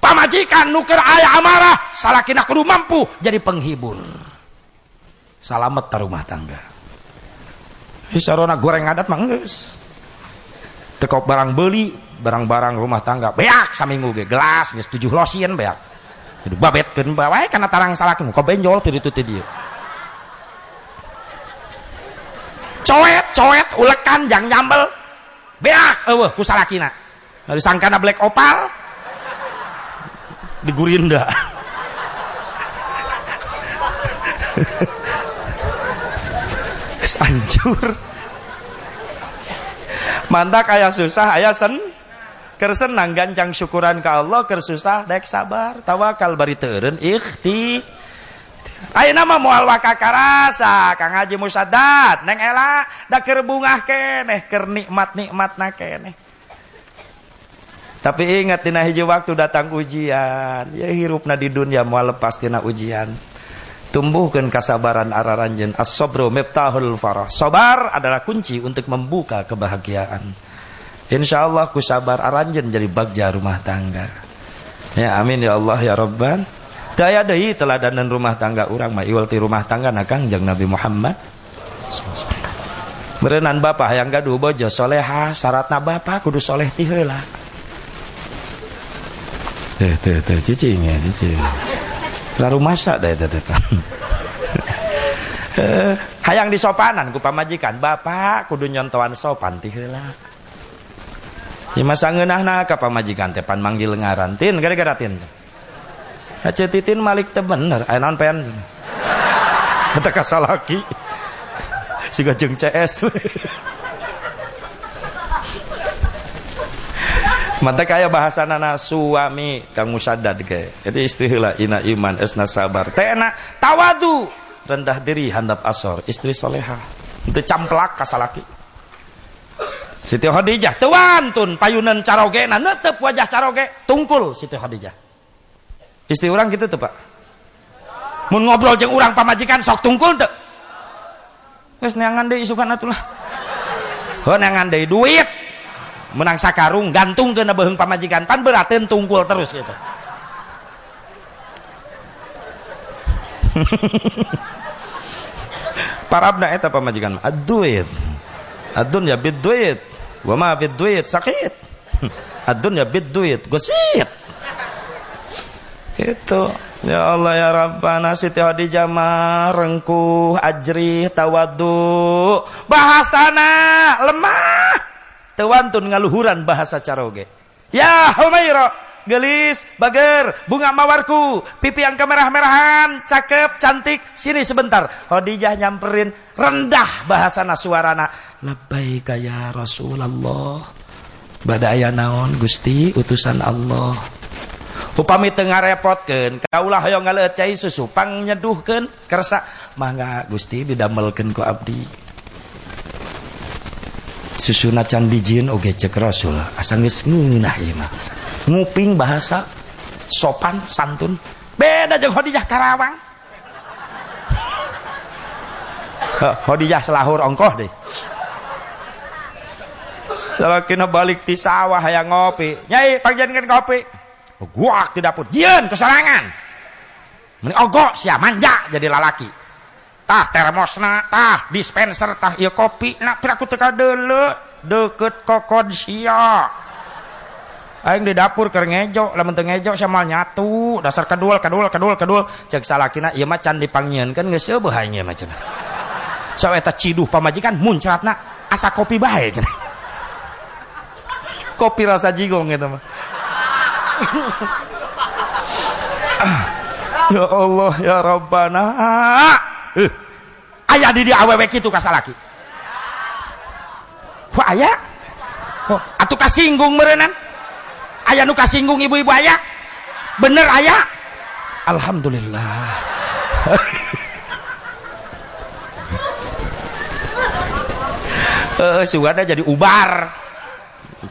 S1: pamajikan nuker ayah amarah. Salaki nak kudu mampu jadi penghibur. Salamet rumah tangga. Isarona goreng adat mah geus barang beli barang-barang rumah tangga. Beak saminggu ge gelas geus tujuh losin beak. Hidup babetkeun bae kana tarang salaki kok benjol teu ditu dia coet coet ulekan jang nyambel. Beak eueuh ku salakina dari sangkana black opal di gurinda. Hancur mantak ayah susah ayah sen. Kersenang gancang syukuran ke Allah kersusah dek sabar. Tawakal bari teureun ikhti. Ayo nama mual wakakarasa Kang Haji Musadat Neng Ela da keur bungah keneh keur nikmat-nikmat na keneh tapi ingat tina hiji waktu datang ujian. Ya hirupna di dunia mual lepas tina ujian. Tumbuhkan kesabaran araranjen as-sabru miftahul farah. Sabar adalah kunci untuk membuka kebahagiaan. Insyaallah ku sabar aranjen jadi bagja rumah tangga. Ya amin ya Allah ya Rabban. Daya deui teladanan rumah tangga orang mah iwal ti rumah tangga na Kangjeng Nabi Muhammad. Merenan bapak yang gaduh bojo soleha syaratna bapak kudu soleh ti teh teh teh cicing ya cicing lalu masak deh teh teh hayang disopanan ku pamajikan. Bapak kudu nyontoan sopan ti heula. Ya masa ngeunahna ka pamajikan teh pan manggil ngaran. Tin gara-gara tin. Aceh titin malik teh bener aya naon pen eta kasalaki siga jeung CS Mata kaya bahasa nana suami kang musadad ke. Itu istilah ina iman esna sabar. Tena tawadu rendah diri handap asor istri soleha. Itu camplak kasalaki. Siti Khadijah tun payunan caroge na netep wajah caroge tungkul Siti Khadijah istri orang gitu tuh pak mun ngobrol jeng orang pamajikan sok tungkul tuh wes neangan deh isukan atulah oh neangan deh duit menang sakarung gantung ke nabeheng pamajikan. Pan beratin tungkul terus gitu. Parabna eta pamajikan aduit adun ya bid duit wa ma bid duit sakit. Adun ya bid duit gosit itu ya Allah ya Rabbana Siti Khadijah mah rengkuh ajrih tawadu bahasana lemah tewantun ngaluhuran bahasa caroge ya Humaira gelis, bager, bunga mawarku, pipi yang kemerah-merahan, cakep, cantik, sini sebentar. Khadijah nyamperin, rendah bahasa suarana. Labbaika ya Rasulullah. Badaya naon Gusti utusan Allah. Upami tengah repotkeun, kaulah hoyong ngalecai susu pang nyeduhkeun kersa. Mangga Gusti didamelkeun ku abdi. Susuna can dijieun oge cek Rasul, asa geus ngeunah ieu mah. Nguping bahasa sopan santun. Beda jeung Khadijah Karawang. Khadijah selahur ongkoh deh. Salakina balik di sawah yang ngopi. Nyai pangjangan ngopi. Guak di dapur. Jieun kesorangan. Meni ogok sia manja jadi lalaki tah termosna tah dispenser tah ieu kopi. Nak piraku teka deuleu deket kokod sia aing di dapur keur ngejo lamun teu ngejo samal nyatu. Dasar kedul kedul kedul kedul cek salakina ieu mah can dipanggieunkeun geus eueuh aing ieu mah cenah. So eta ciduh pamajikan muncratna asa kopi bae cenah. Kopi rasa jigong eta mah. Ya Allah ya Rabbana uh, aya di dia awewe kitu ka salaki wah aya oh, atuh kasinggung meureunan ayah nu kasinggung ibu-ibu ayah? Bener ayah? Alhamdulillah. Eh suara jadi ubar.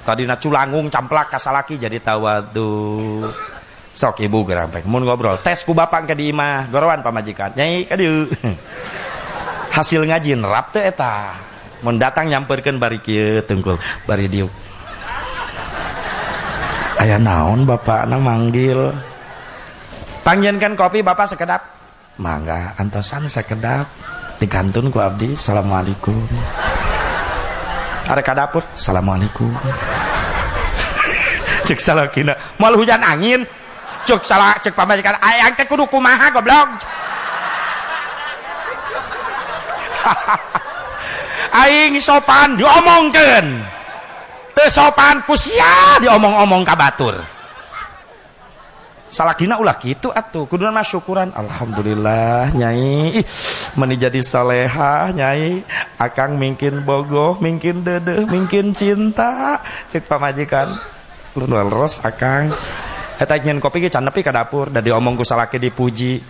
S1: Tadi na culangung camplak kasalaki jadi tawadu sok ibu gerampek mun ngobrol. Tes ku bapak ke imah gorowan pamajikan. Nyai aduh hasil ngaji nerap teh eta. Mun datang nyamperkeun bari kieu tengkul. Bari diuk ayah naon bapak na manggil? Panggiankan kopi bapak sekedap? Mangga antosan sekedap. Digantun ku abdi assalamualaikum ada kadapur assalamualaikum cek salah kina malu hujan angin cek salah cek pamajikan ayang teh kudu kumaha goblok. Aing sopan diomongkeun. Sopan kusia diomong-omong kabatur salah dina ulah gitu atuh kudu mah syukuran. Alhamdulillah nyai. Meni jadi saleha nyai. Akang mungkin bogoh mungkin dede mungkin cinta. Cek pamajikan. Lu ros akang eta nyen kopi ge can nepi ka dapur da diomong ku salaki dipuji.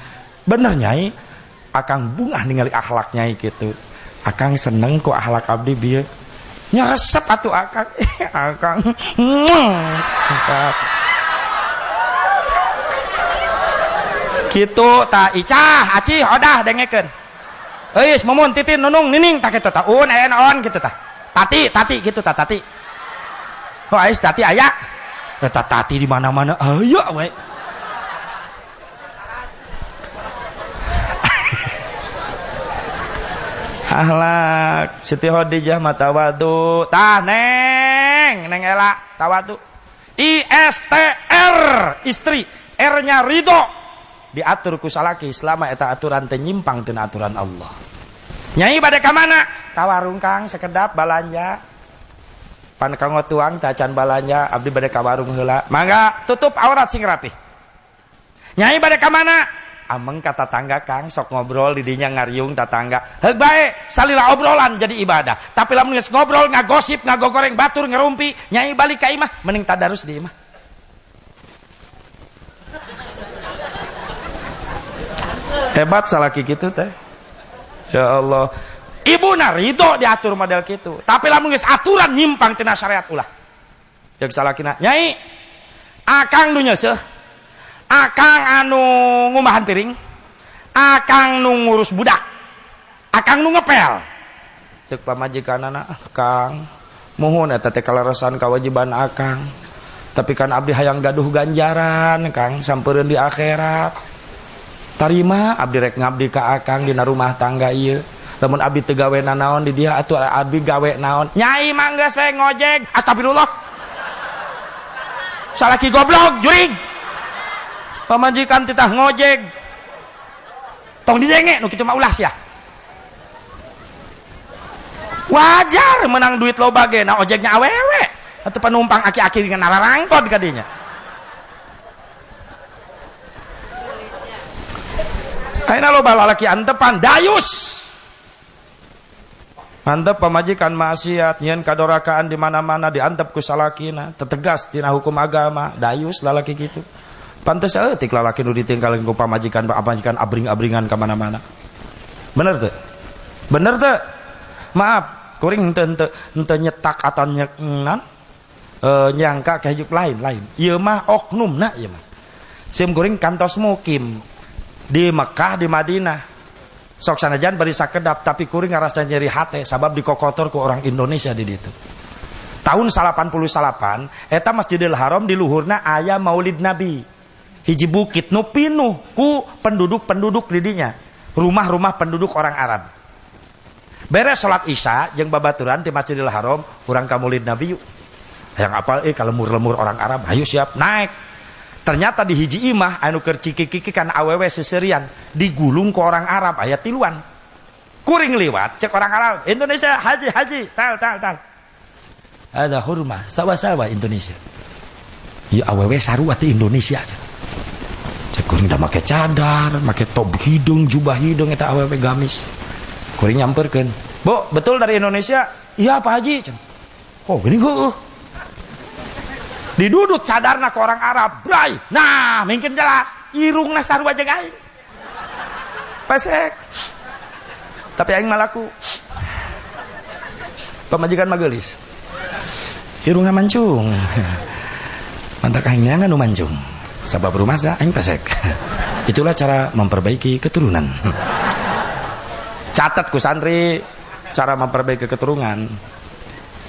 S1: Bener nyai. Akang bungah ningali akhlak nyai gitu akang seneng ku akhlak abdi bieu. Nyesep atuh akang. Eh akang. Gitu tak icah aci odah dengekeun Eis momun titin nunung nining tak kitu tah un aya naon gitu tah tati tati gitu tah tati. Kok ais tati aya eta tati di mana-mana. Aya we ahlak Siti Khadijah mata wadu tah neng neng ela tawadu. ISTR istri R nya ridho. Diatur ku salaki selama eta aturan tenyimpang tina aturan Allah. Nyai pada kamana kawarung kang sekedap balanja pan kang tuang tacan balanja abdi pada kawarung heula. Mangga tutup aurat sing rapi. Nyai pada kamana ameng kata tangga kang sok ngobrol didinya ngariung tatangga. Heug bae salila obrolan jadi ibadah. Tapi lamun geus ngobrol ngagosip ngagogoreng batur ngerumpi nyai balik ka imah mending tadarus di imah. Hebat salaki kitu teh. Ya Allah ibu narido diatur model gitu. Tapi lamun aturan nyimpang tina syariat ulah. Jeung salakina nyai akang nu nyeuseh akang anu ngumahan piring. Akang nu ngurus budak. Akang nu ngepel. Cek pamajikan anak kang mohon eta teh kalarasan kewajiban akang. Tapi kan abdi hayang gaduh ganjaran kang sampereun di akhirat. Tarima abdi rek ngabdi ka akang dina rumah tangga ieu lamun abdi teu gawe naon di dia atuh abdi gawe naon. Nyai mangga we ngojek astagfirullah. Salaki goblok jurig pamajikan titah ngojek. Tong didenge nu kitu mah ulah sia wajar menang duit lo ge nah ojeknya awewe. Atau penumpang aki-aki dengan nararangkot kadinya. Aina lo laki antepan dayus Mantep pemajikan maksiat nyen kadorakaan di mana-mana diantep ku salakina, tetegas tina hukum agama, dayus lalaki gitu. Pantes eutik lalaki nu ditinggalkeun ku pamajikan pamajikan abring-abringan ka mana-mana. Bener tuh? Bener tuh? Maaf, kuring ente ente nyetak atau nyenan e, nyangka kehidup lain lain. Ieu mah oknum nak ieu mah. Sim kuring kantos mukim di Mekah di Madinah sok sanajan bari sakedap tapi kuring ngarasa nyeri hati sabab dikokotor ke orang Indonesia di ditu. Tahun 88 eta Masjidil Haram di luhurna ayah Maulid Nabi. Hiji bukit nu pinuh ku penduduk-penduduk didinya. Rumah-rumah penduduk orang Arab. Beres sholat isya jeng babaturan di Masjidil Haram kurang Maulid Nabi yuk. Yang apa eh kalau lemur-lemur orang Arab ayo siap naik ternyata di hiji imah anu keur ciki-ciki kan awewe seserian digulung ke orang Arab ayat tiluan. Kuring liwat cek orang Arab Indonesia haji haji tal tal tal. Ada hurma sawa-sawa Indonesia. Ya awewe saruat di Indonesia cek kuring dah make cadar make top hidung jubah hidung eta awewe gamis. Kuring nyamperkan bu betul dari Indonesia? Iya Pak Haji. Oh gini kok didudut sadarna ke orang Arab bray nah mungkin jelas irung nasar wajah aing. Pesek. Tapi aing malaku pemajikan magelis irungnya mancung. Mantak aingnya nu mancung. Sabab rumah saya aing pesek. Itulah cara memperbaiki keturunan. Catat ku santri cara memperbaiki keturunan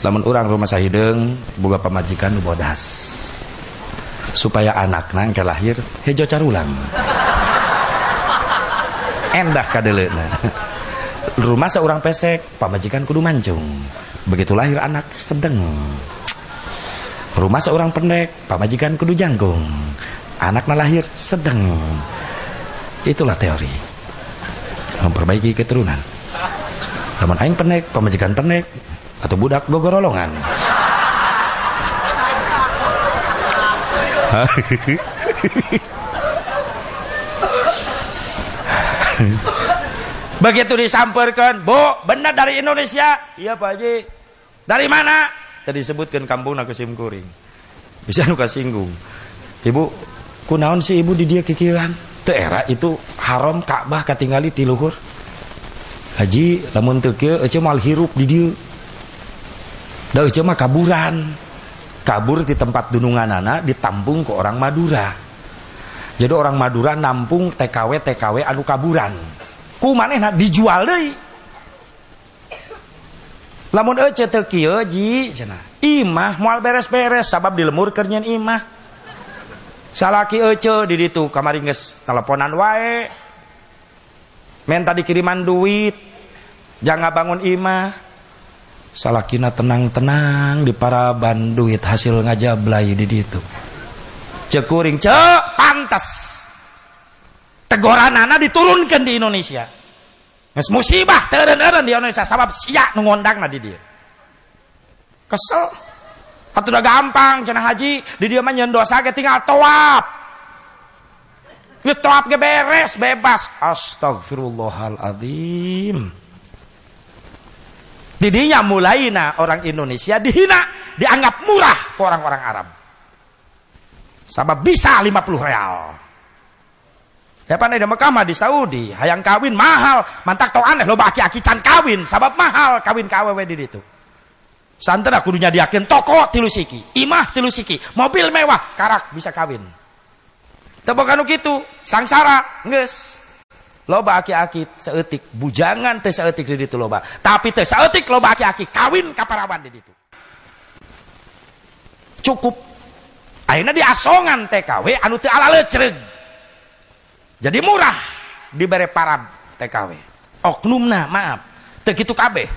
S1: lamun orang rumah sahideng boga pamajikan nu bodas. Supaya anak nang ke lahir hejo carulang. Endah kadeleuna. Rumah seorang pesek pamajikan kudu mancung. Begitu lahir anak sedeng. Rumah seorang pendek pamajikan kudu janggung. Anak lahir sedeng. Itulah teori. Memperbaiki keturunan. Namun aing pendek pamajikan pendek atau budak gogorolongan. Begitu disamperkan bu benar dari Indonesia. Iya Pak Haji. Dari mana? Tadi sebutkan kampung nak simkuring. Bisa nuka singgung. Ibu kunaon sih ibu di dia kikiran era itu haram Ka'bah katingali di luhur. Haji lamun teu kieu mal hirup di dia Dah cuma kaburan. Kabur di tempat dunungan anak ditampung ke orang Madura. Jadi orang Madura nampung TKW TKW anu kaburan. Ku manehna dijual deui. Lamun ece teu ji cenah. Imah moal beres-beres sabab dilemur kerjaan imah. Salaki ece di ditu kamari geus teleponan wae. Minta dikiriman duit. Jangan bangun imah salakina tenang-tenang di para banduit hasil ngajablay di situ cekuring cek pantas. Teguran anak diturunkan di Indonesia. Nges musibah teren-teren di Indonesia sabab siak nungondang di dia. Kesel. Atau udah gampang cenah haji di dia mah dosa ke tinggal toap. Wis toap ke beres bebas. Astagfirullahaladzim Didinya mulaina orang Indonesia dihina, dianggap murah ke orang-orang Arab. Sabab bisa 50 real. Ya pandai di Mekah mah di Saudi, hayang kawin mahal, mantak tau aneh lo baki aki can kawin, sabab mahal kawin kawewe di itu. Santen aku dunia diakin toko tilusiki, imah tilusiki, mobil mewah, karak bisa kawin. Tepuk gitu, sangsara, nges. Loba aki-aki seetik, bujangan teh seetik di itu loba. Tapi teh seetik loba aki-aki kawin kaparawan di itu. Cukup. Akhirnya diasongan TKW anu teu ala lecreg. Jadi murah diberi para TKW. Oknumna maaf. Begitu KB.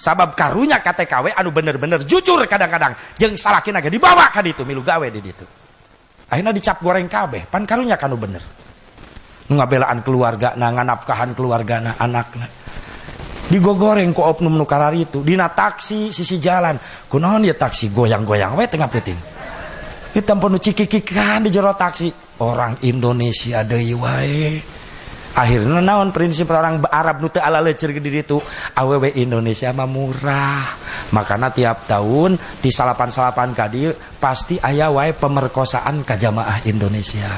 S1: Sabab karunya ka TKW anu bener-bener jujur kadang-kadang jeung salakina ge dibawa ka ditu milu gawe di ditu. Akhirnya dicap goreng KB, pan karunya kanu bener. Ngabelaan keluarga na nganafkahan keluarga na anakna. Digogoreng ku oknum nu itu. Dina taksi sisi jalan. Kunaon ya taksi? Goyang-goyang we tengah penting. Hitam penuh cikikikan di jero taksi. Orang Indonesia deui wae. Akhirnya naon prinsip orang Arab nu teu ala leuceur di ditu awewe Indonesia mah murah. Makanya tiap tahun di salapan-salapan kadi pasti aya wae pemerkosaan ka jamaah Indonesia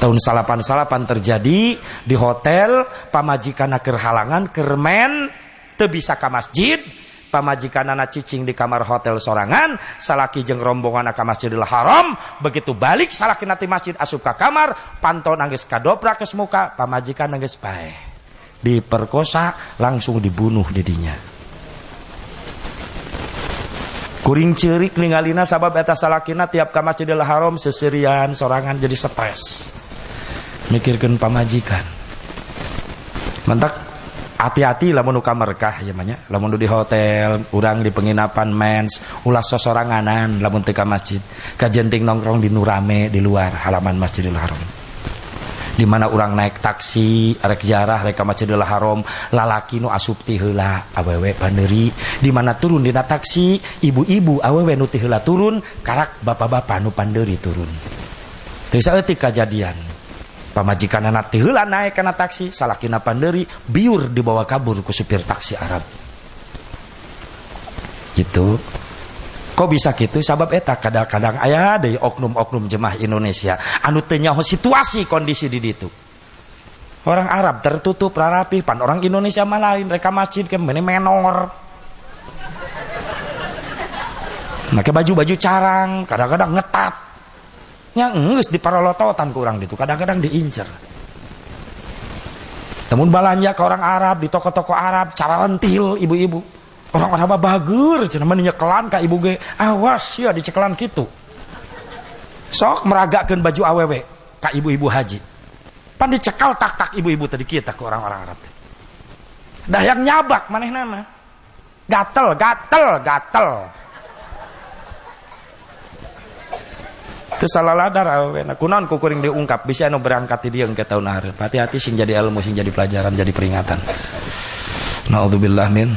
S1: tahun salapan-salapan terjadi di hotel pamajikan keur halangan kermen teu bisa ke masjid. Pamajikan anak cicing di kamar hotel sorangan salaki jeng rombongan ke masjidil haram. Begitu balik salaki nanti masjid asup ke kamar pantau nangis kadoprak ke semuka pamajikan nangis bae. Diperkosa langsung dibunuh didinya. Kuring cerik ningalina sabab eta salakina tiap ke masjidil haram seserian sorangan jadi stres mikirkan pamajikan. Mantak hati-hati lamun uka merkah ya banyak di hotel urang di penginapan mens ulah sosoranganan lamun teka masjid. Kajenting nongkrong di nurame di luar halaman Masjidil Haram. Di mana orang naik taksi arek jarah rek Masjidil Haram lalaki nu asup ti heula awewe panderi di mana turun di taksi ibu-ibu awewe nu ti turun karak bapak-bapak nu panderi turun. Teu saeutik kejadian pamajikan anak tihula naik karena taksi salakina panderi biur dibawa kabur ke supir taksi Arab. Itu kok bisa gitu? Sabab eta kadang-kadang ayah dari oknum-oknum jemaah Indonesia. Anu tenyaho situasi kondisi di itu orang Arab tertutup rapi pan orang Indonesia malah lain mereka masjid ke mana menor. Pakai baju-baju carang kadang-kadang ngetat yang nges di paralototan kurang itu. Kadang-kadang diincer. Namun balanja ke orang Arab di toko-toko Arab cara lentil ibu-ibu. Orang Arab bager cina menyekelan ke ibu ge. Awas ya dicekelan gitu sok meragakan baju aww ke ibu-ibu haji. Pan dicekal tak-tak ibu-ibu tadi kita ke orang-orang Arab. Dah yang nyabak maneh nama gatel gatel gatel salah ladar kunaon kukuring diungkap bisa anu berangkat dia ke tahun hareup. Hati-hati sing jadi ilmu sing jadi pelajaran jadi peringatan. Nauzubillah min.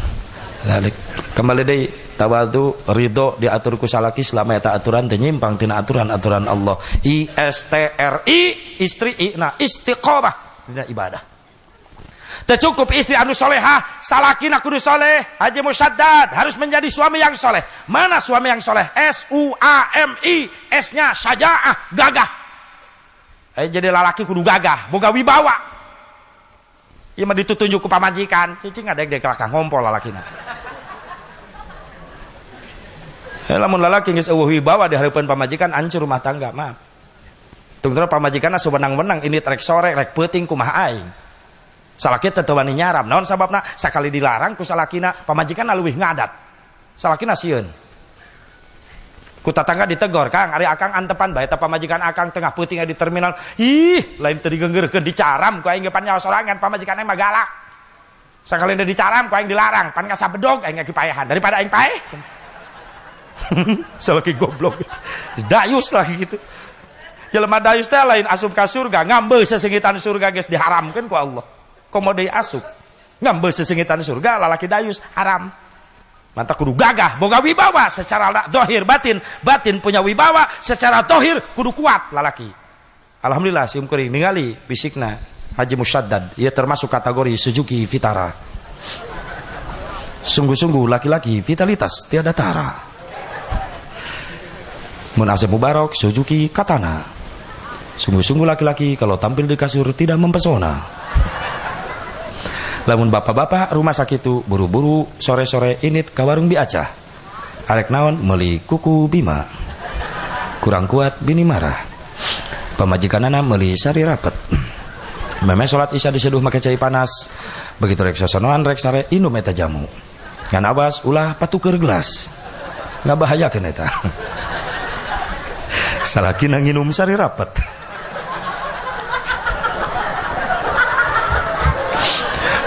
S1: Kembali deui tawadu ridho diatur ku salaki selama eta aturan teu nyimpang tina aturan-aturan Allah. I S T R I istri I nah istiqomah dina ibadah. Tercukup istri anu solehah, salakina kudu soleh, haji musaddad, harus menjadi suami yang soleh. Mana suami yang soleh? S-U-A-M-I, S-nya saja'ah, gagah. Eh, jadi lalaki kudu gagah, boga wibawa. Iya mah ditutunjuk ke pamajikan, cicing ada yang kelakang ngompol lalakina. Eh, lamun lalaki geus eueuh wibawa di hareupeun pamajikan ancur rumah tangga, maaf. Tunggu pamajikanna sewenang-wenang ini trek sore rek peuting kumaha aing. Salaki tetep wani nyaram. Naon sababna? Sakali dilarang ku salakina pamajikan leuwih ngadat. Salakina sieun. Ku tetangga ditegor, Kang, ari Akang antepan bae pamajikan Akang tengah peuting di terminal. Ih, lain teu digenggerkeun dicaram ku aing pan sorangan pamajikan mah galak. Sakali udah dicaram ku aing dilarang, pan bedog aing payahan daripada aing paeh. Salaki goblok. Dayus lagi gitu. Jelema dayus teh lain asup ka surga, ngambil sesengitan surga geus diharamkeun ku Allah komodai asuk ngambil sesengitan surga lalaki dayus haram. Mantap kudu gagah boga wibawa. Secara dohir batin. Batin punya wibawa secara dohir kudu kuat lalaki. Alhamdulillah si umkuri ningali fisikna Haji Musaddad ia termasuk kategori Suzuki Vitara. Sungguh-sungguh laki-laki vitalitas tiada tara. Munasib Mubarak Suzuki Katana. Sungguh-sungguh laki-laki kalau tampil di kasur tidak mempesona. Lamun bapak-bapak rumah sakit itu buru-buru sore-sore init ke warung biaca. Arek naon meli kuku bima. Kurang kuat bini marah. Pemajikan anak meli sari rapet. Memang sholat isya diseduh make cai panas. Begitu rek sosonoan rek sare inum eta jamu. Ngan abas ulah patuker gelas. Nggak bahaya kan eta. Salakina nginum sari rapet.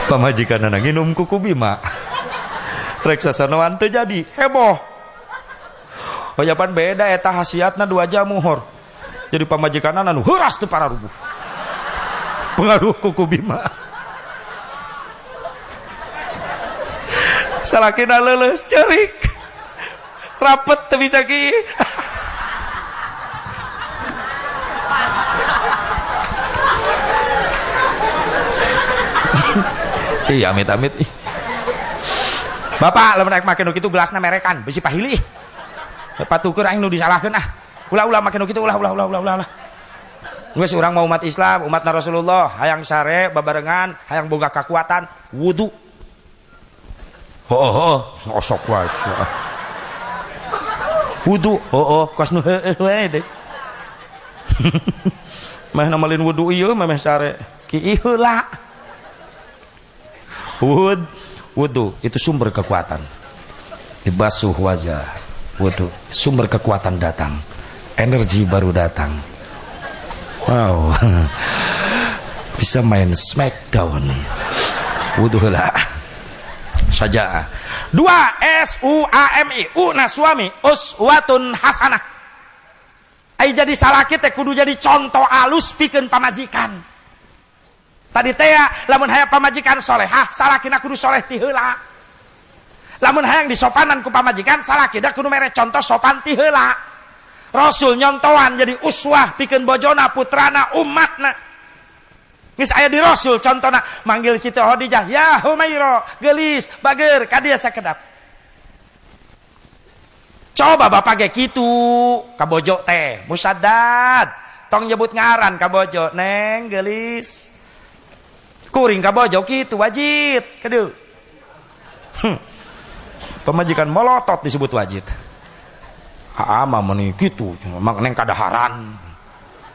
S1: Pamajikan anak nginum kuku bima. Rek sasanoan teu jadi heboh. Oyapan beda eta hasiatna dua jamu hor. Jadi pamajikan anu heuras teu para rubuh. Pengaruh kuku bima. Salakina leuleus cerik. Rapet teu bisa ki. Iya amit-amit. Bapak lamun naik makin kitu gelasna merekan, besi pahili. Patukur aing nu disalahkeun ah. Ulah-ulah makin kitu ulah ulah ulah ulah ulah. Geus urang mau umat Islam, umat Rasulullah, hayang sare babarengan, hayang boga kekuatan wudu. Oh, oh, oh, osok wae. Wudu, oh, oh, kos nu wae deh. Meh namalin wudu ieu meh sare. Ki heula. Wud, wudu itu sumber kekuatan. Dibasuh wajah, wudu sumber kekuatan datang, energi baru datang. Wow, bisa main smackdown. Wudu lah saja. Dua S U A M I U na suami uswatun hasanah. Ai jadi salah kita kudu jadi contoh alus pikeun pamajikan tadi teh lamun hayang pamajikan solehah salah kina kudu soleh ti heula lamun hayang disopanan ku pamajikan salah kina kudu mere contoh sopan ti heula rasul nyontohan jadi uswah pikeun bojona putrana umatna aya di Rasul contohna manggil Siti Khadijah, "Ya Humairo, gelis, bager, kadia sakedap." Coba bapak ge kitu, kabojo teh, musaddad. Tong nyebut ngaran kabojo, "Neng, gelis." Kuring kabojo gitu wajib kedua hmm. pemajikan molotot disebut wajib ama meni gitu. Mak neng kadaharan.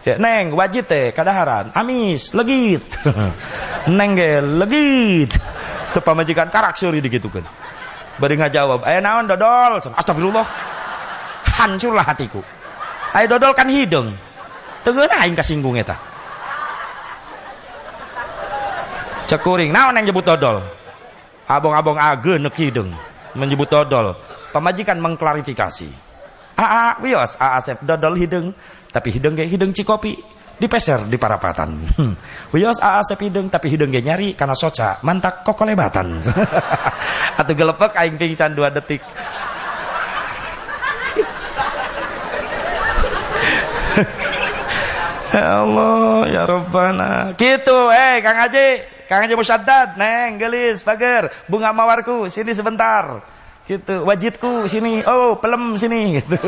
S1: Ya neng wajib teh kadaharan. Amis legit. Neng ge legit. Teu pamajikan karak seuri digitukeun. Bari ngajawab aya naon dodol? Astagfirullah. Hancurlah hatiku. Aya dodol kan hidung. Teu aing kasinggung eta cekuring. Naon yang nyebut dodol? Abong-abong age neki deng menyebut dodol. Pemajikan mengklarifikasi. Aa wios aa asep dodol hidung tapi hidung kayak hidung cikopi dipeser di parapatan. Wios aa asep hidung tapi hidung kayak nyari karena soca mantak kokolebatan. Atau gelepek aing pingsan dua detik. Ya Allah, ya Rabbana. Gitu, eh Kang Haji, Kang Haji Musaddad, Neng, gelis, pagar, bunga mawarku, sini sebentar. Gitu, wajitku sini. Oh, pelem sini gitu.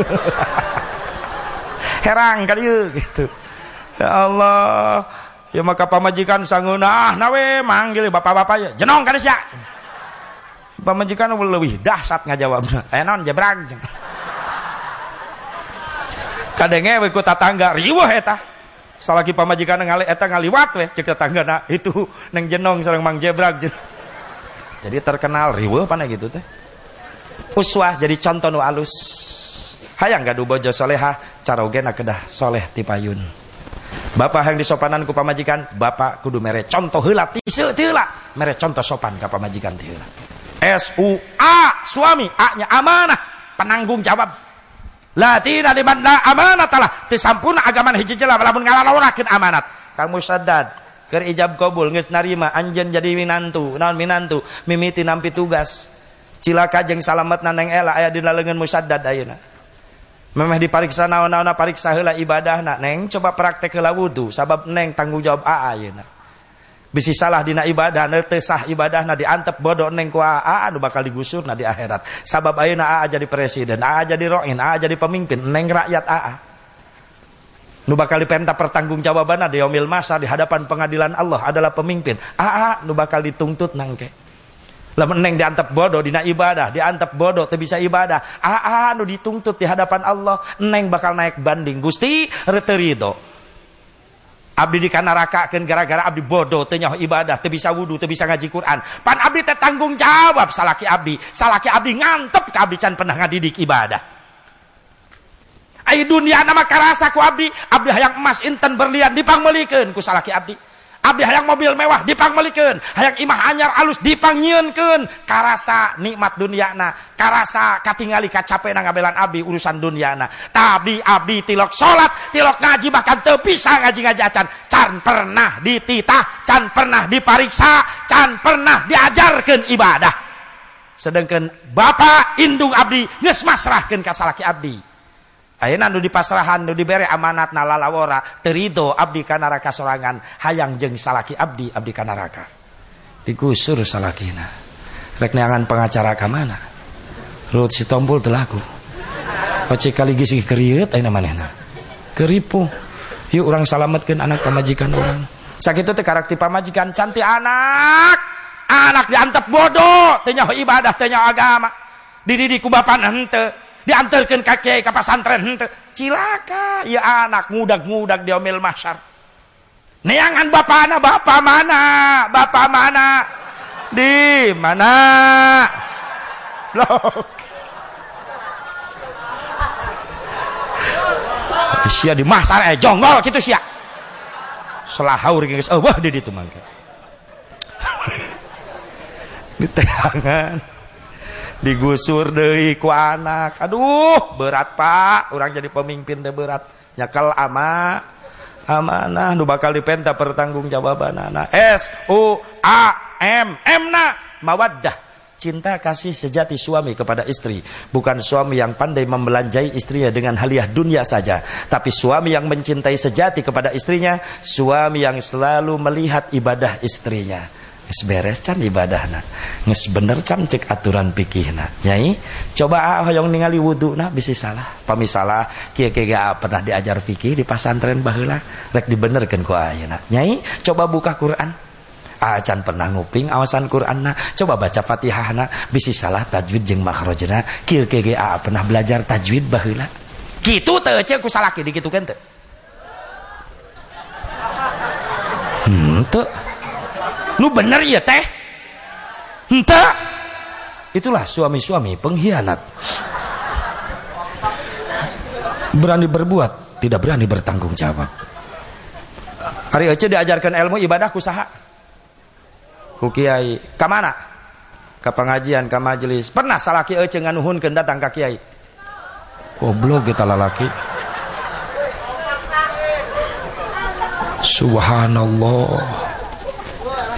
S1: Herang kali gitu. Ya Allah. Ya maka pamajikan sangguna ah nawe manggil bapak-bapak ya. Jenong kali sia. Pamajikan lebih dahsyat ngajawabna. Eh non jebrang. Kadenge we ku tatangga riweuh eta salaki pamajikan ngali eta ngaliwat weh cek tetanggana itu neng jenong sareng mang jebrag jadi terkenal riwe pana gitu teh. Uswah jadi contoh nu alus. Hayang gaduh bojo soleha cara ogena kedah soleh tipayun Bapak yang disopanan ku pamajikan, bapak kudu mere contoh heula tiseu heula, mere contoh sopan ka pamajikan S U A suami A-nya amanah, penanggung jawab Latina di mana amanat lah. Disampun agama hiji jelas lamun ngalalaurakeun amanat. Kang Musaddad keur ijab kabul geus narima anjeun jadi minantu naon minantu? Mimiti nampi tugas. Cilaka jeung salamet nang ela aya dina leungeun Musaddad ayeuna. Memeh dipariksa naon-naon pariksa heula ibadahna. Neng coba praktek heula wudu sabab neng tanggung jawab aa ayeuna bisi salah dina ibadah teu sah ibadahna diantep bodoh neng ku AA anu bakal digusur di akhirat. Sabab ayeuna AA jadi presiden AA jadi roin AA jadi pemimpin neng rakyat AA. Nu bakal dipenta pertanggungjawaban di yaumil masa di hadapan pengadilan Allah adalah pemimpin. Aa nu bakal dituntut nangke lamun neng diantep bodoh dina ibadah diantep bodoh teu bisa ibadah. Aa nu dituntut di hadapan Allah neng bakal naik banding. Gusti reterido Abdi dikanarakakeun gara-gara abdi bodoh teu ibadah, teu bisa wudu, teu bisa ngaji Quran. Pan abdi teh tanggung jawab salaki abdi. Salaki abdi ngantep ka abdi can pernah ngadidik ibadah. Ai dunia nama karasa ku abdi, abdi hayang emas inten berlian dipangmelikeun ku salaki abdi. Abdi hayang mobil mewah dipangmelikeun, hayang imah anyar alus dipangnyieunkeun. Karasa nikmat na, karasa katingali kacapena ngabelan abdi urusan na. Tapi abdi tilok salat, tilok ngaji bahkan teu bisa ngaji-ngaji acan. Can pernah dititah, can pernah dipariksa, can pernah diajarkeun ibadah. Sedangkan bapak indung abdi geus masrahkeun ka salaki abdi. Ayeuna nu dipasrahan nu dibere amanat nalalawora terido abdi kana raka sorangan. Hayang jeung salaki abdi abdi kana raka digusur salakina. Rek neangan pengacara ka mana? Lut si tombol telaku Oce kali gisi keriut ayeuna manehna? Keripu. Yuk orang salametkeun anak pamajikan orang sakit teh karakter pamajikan cantik anak! Anak diantep bodoh teh ibadah teh agama. Dididik ku bapak henteu diantarkan kakek ke pesantren. Cilaka ya anak mudak-mudak diomel masyar neangan bapak anak bapak mana? Bapak mana? Di mana? Loh. Sia di masar eh jonggol gitu sia. Selahaur guys oh wah di ditu mangke di digusur deh ku anak. Aduh berat pak. Orang jadi pemimpin deh berat. Nyakal ama amanah. Nu bakal dipenta pertanggung jawaban anak S U A M. M na. Mawaddah. Cinta kasih sejati suami kepada istri. Bukan suami yang pandai membelanjai istrinya dengan hadiah dunia saja. Tapi suami yang mencintai sejati kepada istrinya suami yang selalu melihat ibadah istrinya beres can ibadahna. Nges bener can cek aturan pikihna Nyai Coba ah hoyong ningali wudhu nah bisa salah. Pami salah Kia kia pernah diajar fikih di pasantren bahula Rek dibenerkan ku ayana Nyai Coba buka Quran. Acan pernah nguping awasan Quran na Coba baca fatihah na Bisa salah tajwid jeng makrojna Kia kia pernah belajar tajwid bahula Gitu tuh cek ku salah gitu kan tuh Hmm tuh lu bener ya teh? Entah itulah suami-suami pengkhianat. Berani berbuat tidak berani bertanggung jawab. Hari aja diajarkan ilmu ibadah kusaha. Ku kiai ka mana ka pengajian ka majelis. Pernah salaki ece nganuhunkeun datang ka kiai? Goblok kita lalaki. Subhanallah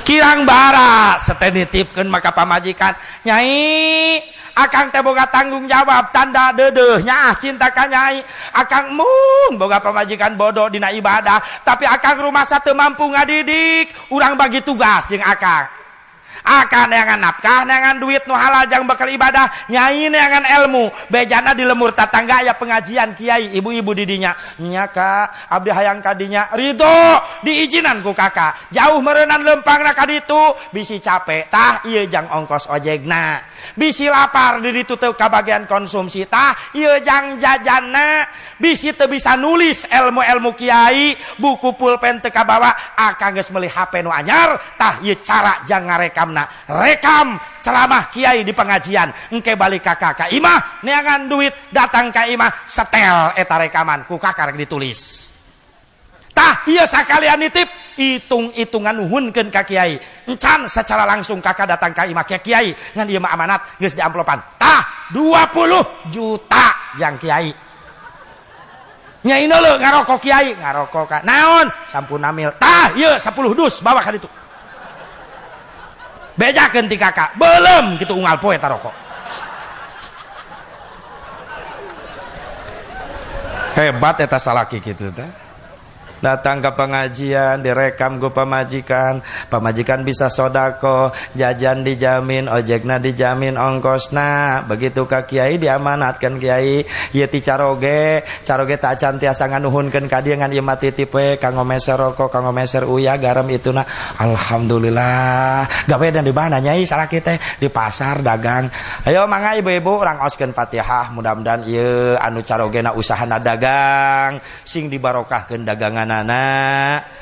S1: kirang bara. Setenitipkan maka pamajikan. Nyai akan teh boga tanggung jawab tanda dedehnya cinta ka nyai. Akan mun boga pamajikan bodoh dina ibadah. Tapi akan rumah satu mampu ngadidik. Urang bagi tugas jeng akang akan neangan nafkah neangan duit nu halal jang bakal ibadah nyai neangan ilmu. Bejana di lemur tetangga ya pengajian kiai ibu-ibu didinya. Nyaka abdi hayang kadinya. Ridho diizinan ku kakak. Jauh merenan lempang nak kaditu bisi capek tah iya jang ongkos ojegna bisi lapar di ditu teu bagian konsumsi tah iya jang jajana bisi teu bisa nulis ilmu-ilmu kiai buku pulpen teu kabawa akan geus meuli HP nu anyar tah ieu cara jang ngarekamna rekam ceramah kiai di pengajian engke balik kakak ka imah neangan duit datang ka imah setel eta rekaman ku kakak ditulis. Tah iya sakalian nitip hitung-hitungan nuhunkeun ka kiai. Encan secara langsung kakak datang ka imah kiai ngan ieu mah amanat geus di amplopan tah 20 juta yang kiai. Nyai lo ngarokok kiai ngarokok ka. Naon? Sampun namil tah ieu 10 dus bawa ka ditu. Bejakeun ti kakak. Belum gitu unggal poe taroko hebat eta salaki kitu teh datang ke pengajian direkam gue pemajikan. Pemajikan bisa sodako jajan dijamin ojekna dijamin ongkosna begitu ke kiai diamanatkan kiai. Ya ti caroge caroge tak cantiasa nganuhunkan kadiangan ieu mati tipe kanggo meser rokok kanggo meser uya garam itu na alhamdulillah. Gawe dan di mana nyai? Salah kita di pasar dagang. Ayo mangga ibu-ibu orang oskeun Fatihah. Mudah-mudahan ieu anu carogena usahana dagang sing dibarokahkeun dagangan anak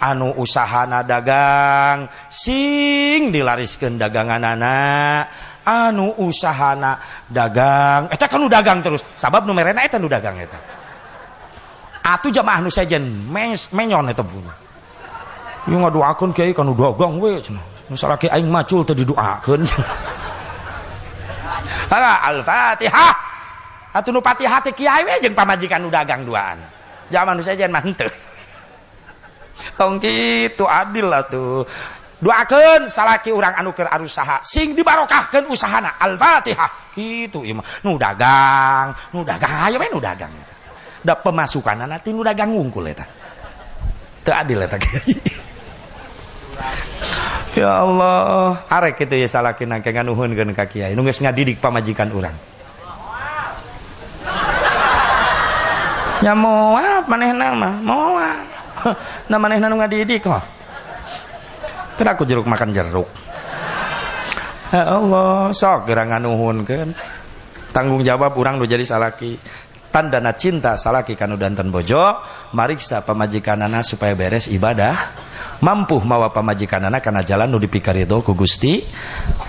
S1: anu usahana dagang sing dilariskan dagangan anak anu usahana dagang. Eta kan dagang terus sabab nu merena eta nu dagang eta. Atuh jamaah nu sejen menyon eta pun. Ieu ngadoakeun kiai kan dagang we cenah. Ki aing macul teu didoakeun Al-Fatihah. Atuh nu Fatihah teh kiai we jeung pamajikan nu dagang duaan zaman nu sejen mah henteu tong gitu adil lah tuh. Doakan salaki orang anu keur arusaha sing dibarokahkeun usahana al-fatihah. Gitu ieu nu dagang nu dagang. Ayo nu dagang. Da pemasukan nanti nu dagang ngungkul eta. Teu adil eta. Ya Allah, arek kitu ya salaki nangke nganuhunkeun ka kiai. Nu geus ngadidik pamajikan urang. Ya moal manehna mah, moal. nah manehna nu ngadidik mah kan aku jeruk makan jeruk. Ya Allah sok geura nganuhunkeun. Tanggung jawab orang nu jadi salaki. Tandana cinta salaki kanu danten bojo mariksa pamajikanana supaya beres ibadah. Mampu mawa pamajikanana karena jalan nu dipikarido ku Gusti.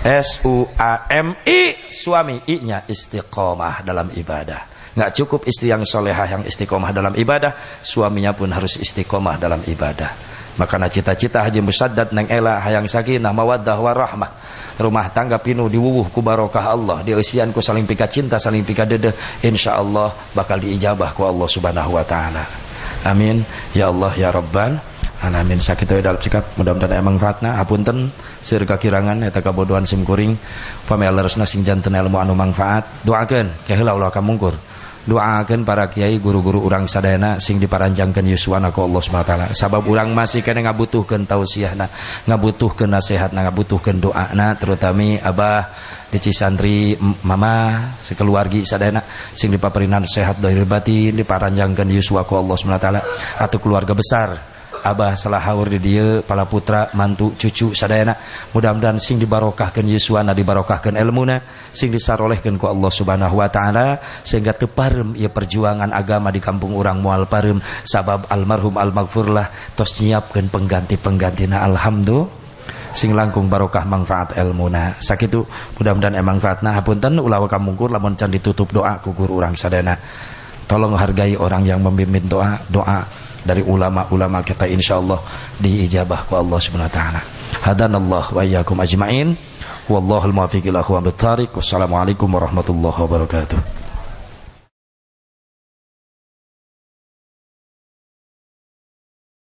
S1: S U A M I suami I nya istiqomah dalam ibadah nggak cukup istri yang solehah yang istiqomah dalam ibadah suaminya pun harus istiqomah dalam ibadah. Makanya cita-cita haji musaddad neng ela hayang sakinah mawaddah warahmah. Rumah tangga pinuh diwuwuh ku barokah Allah. Di usian ku saling pika cinta saling pika dede Allah bakal diijabah ku Allah subhanahu wa ta'ala. Amin. Ya Allah ya Rabban. Alamin sakit dalam sikap mudah-mudahan emang fatna apunten sir kakirangan eta kabodohan sim kuring. Pamela lerusna sing janten ilmu anu manfaat. Doakeun keheula ulah kamungkur doakan para kiai guru-guru orang sadayana sing diparanjangkan Yuswana ku Allah SWT sabab orang masih kena ngabutuhkan tausiahna ngabutuhkan nasihatna ngabutuhkan doana terutama abah di Cisandri mama sekeluargi sadayana sing dipaperinan sehat dari batin diparanjangkan Yuswa ku Allah SWT atau keluarga besar Abah salah haur di dia pala putra mantu cucu sadayana. Mudah-mudahan sing dibarokahkan Yesuana dibarokahkan ilmuna sing disarolehkan ku Allah subhanahu wa ta'ala sehingga teparem ya perjuangan agama di kampung orang mual parem. Sabab almarhum almaghfurlah tos nyiapkan pengganti-penggantina alhamdulillah. Sing langkung barokah manfaat ilmuna. Sakitu mudah-mudahan emang manfaatna. Hapunten ulawa kamungkur lamun can ditutup doa ku guru urang sadana tolong hargai orang yang memimpin doa doa dari ulama-ulama kita insyaallah diijabah ku Allah Subhanahu wa taala. Hadanallah wa iyyakum ajmain. Wallahul muwaffiq ila aqwamit thariq. Wassalamualaikum warahmatullahi wabarakatuh.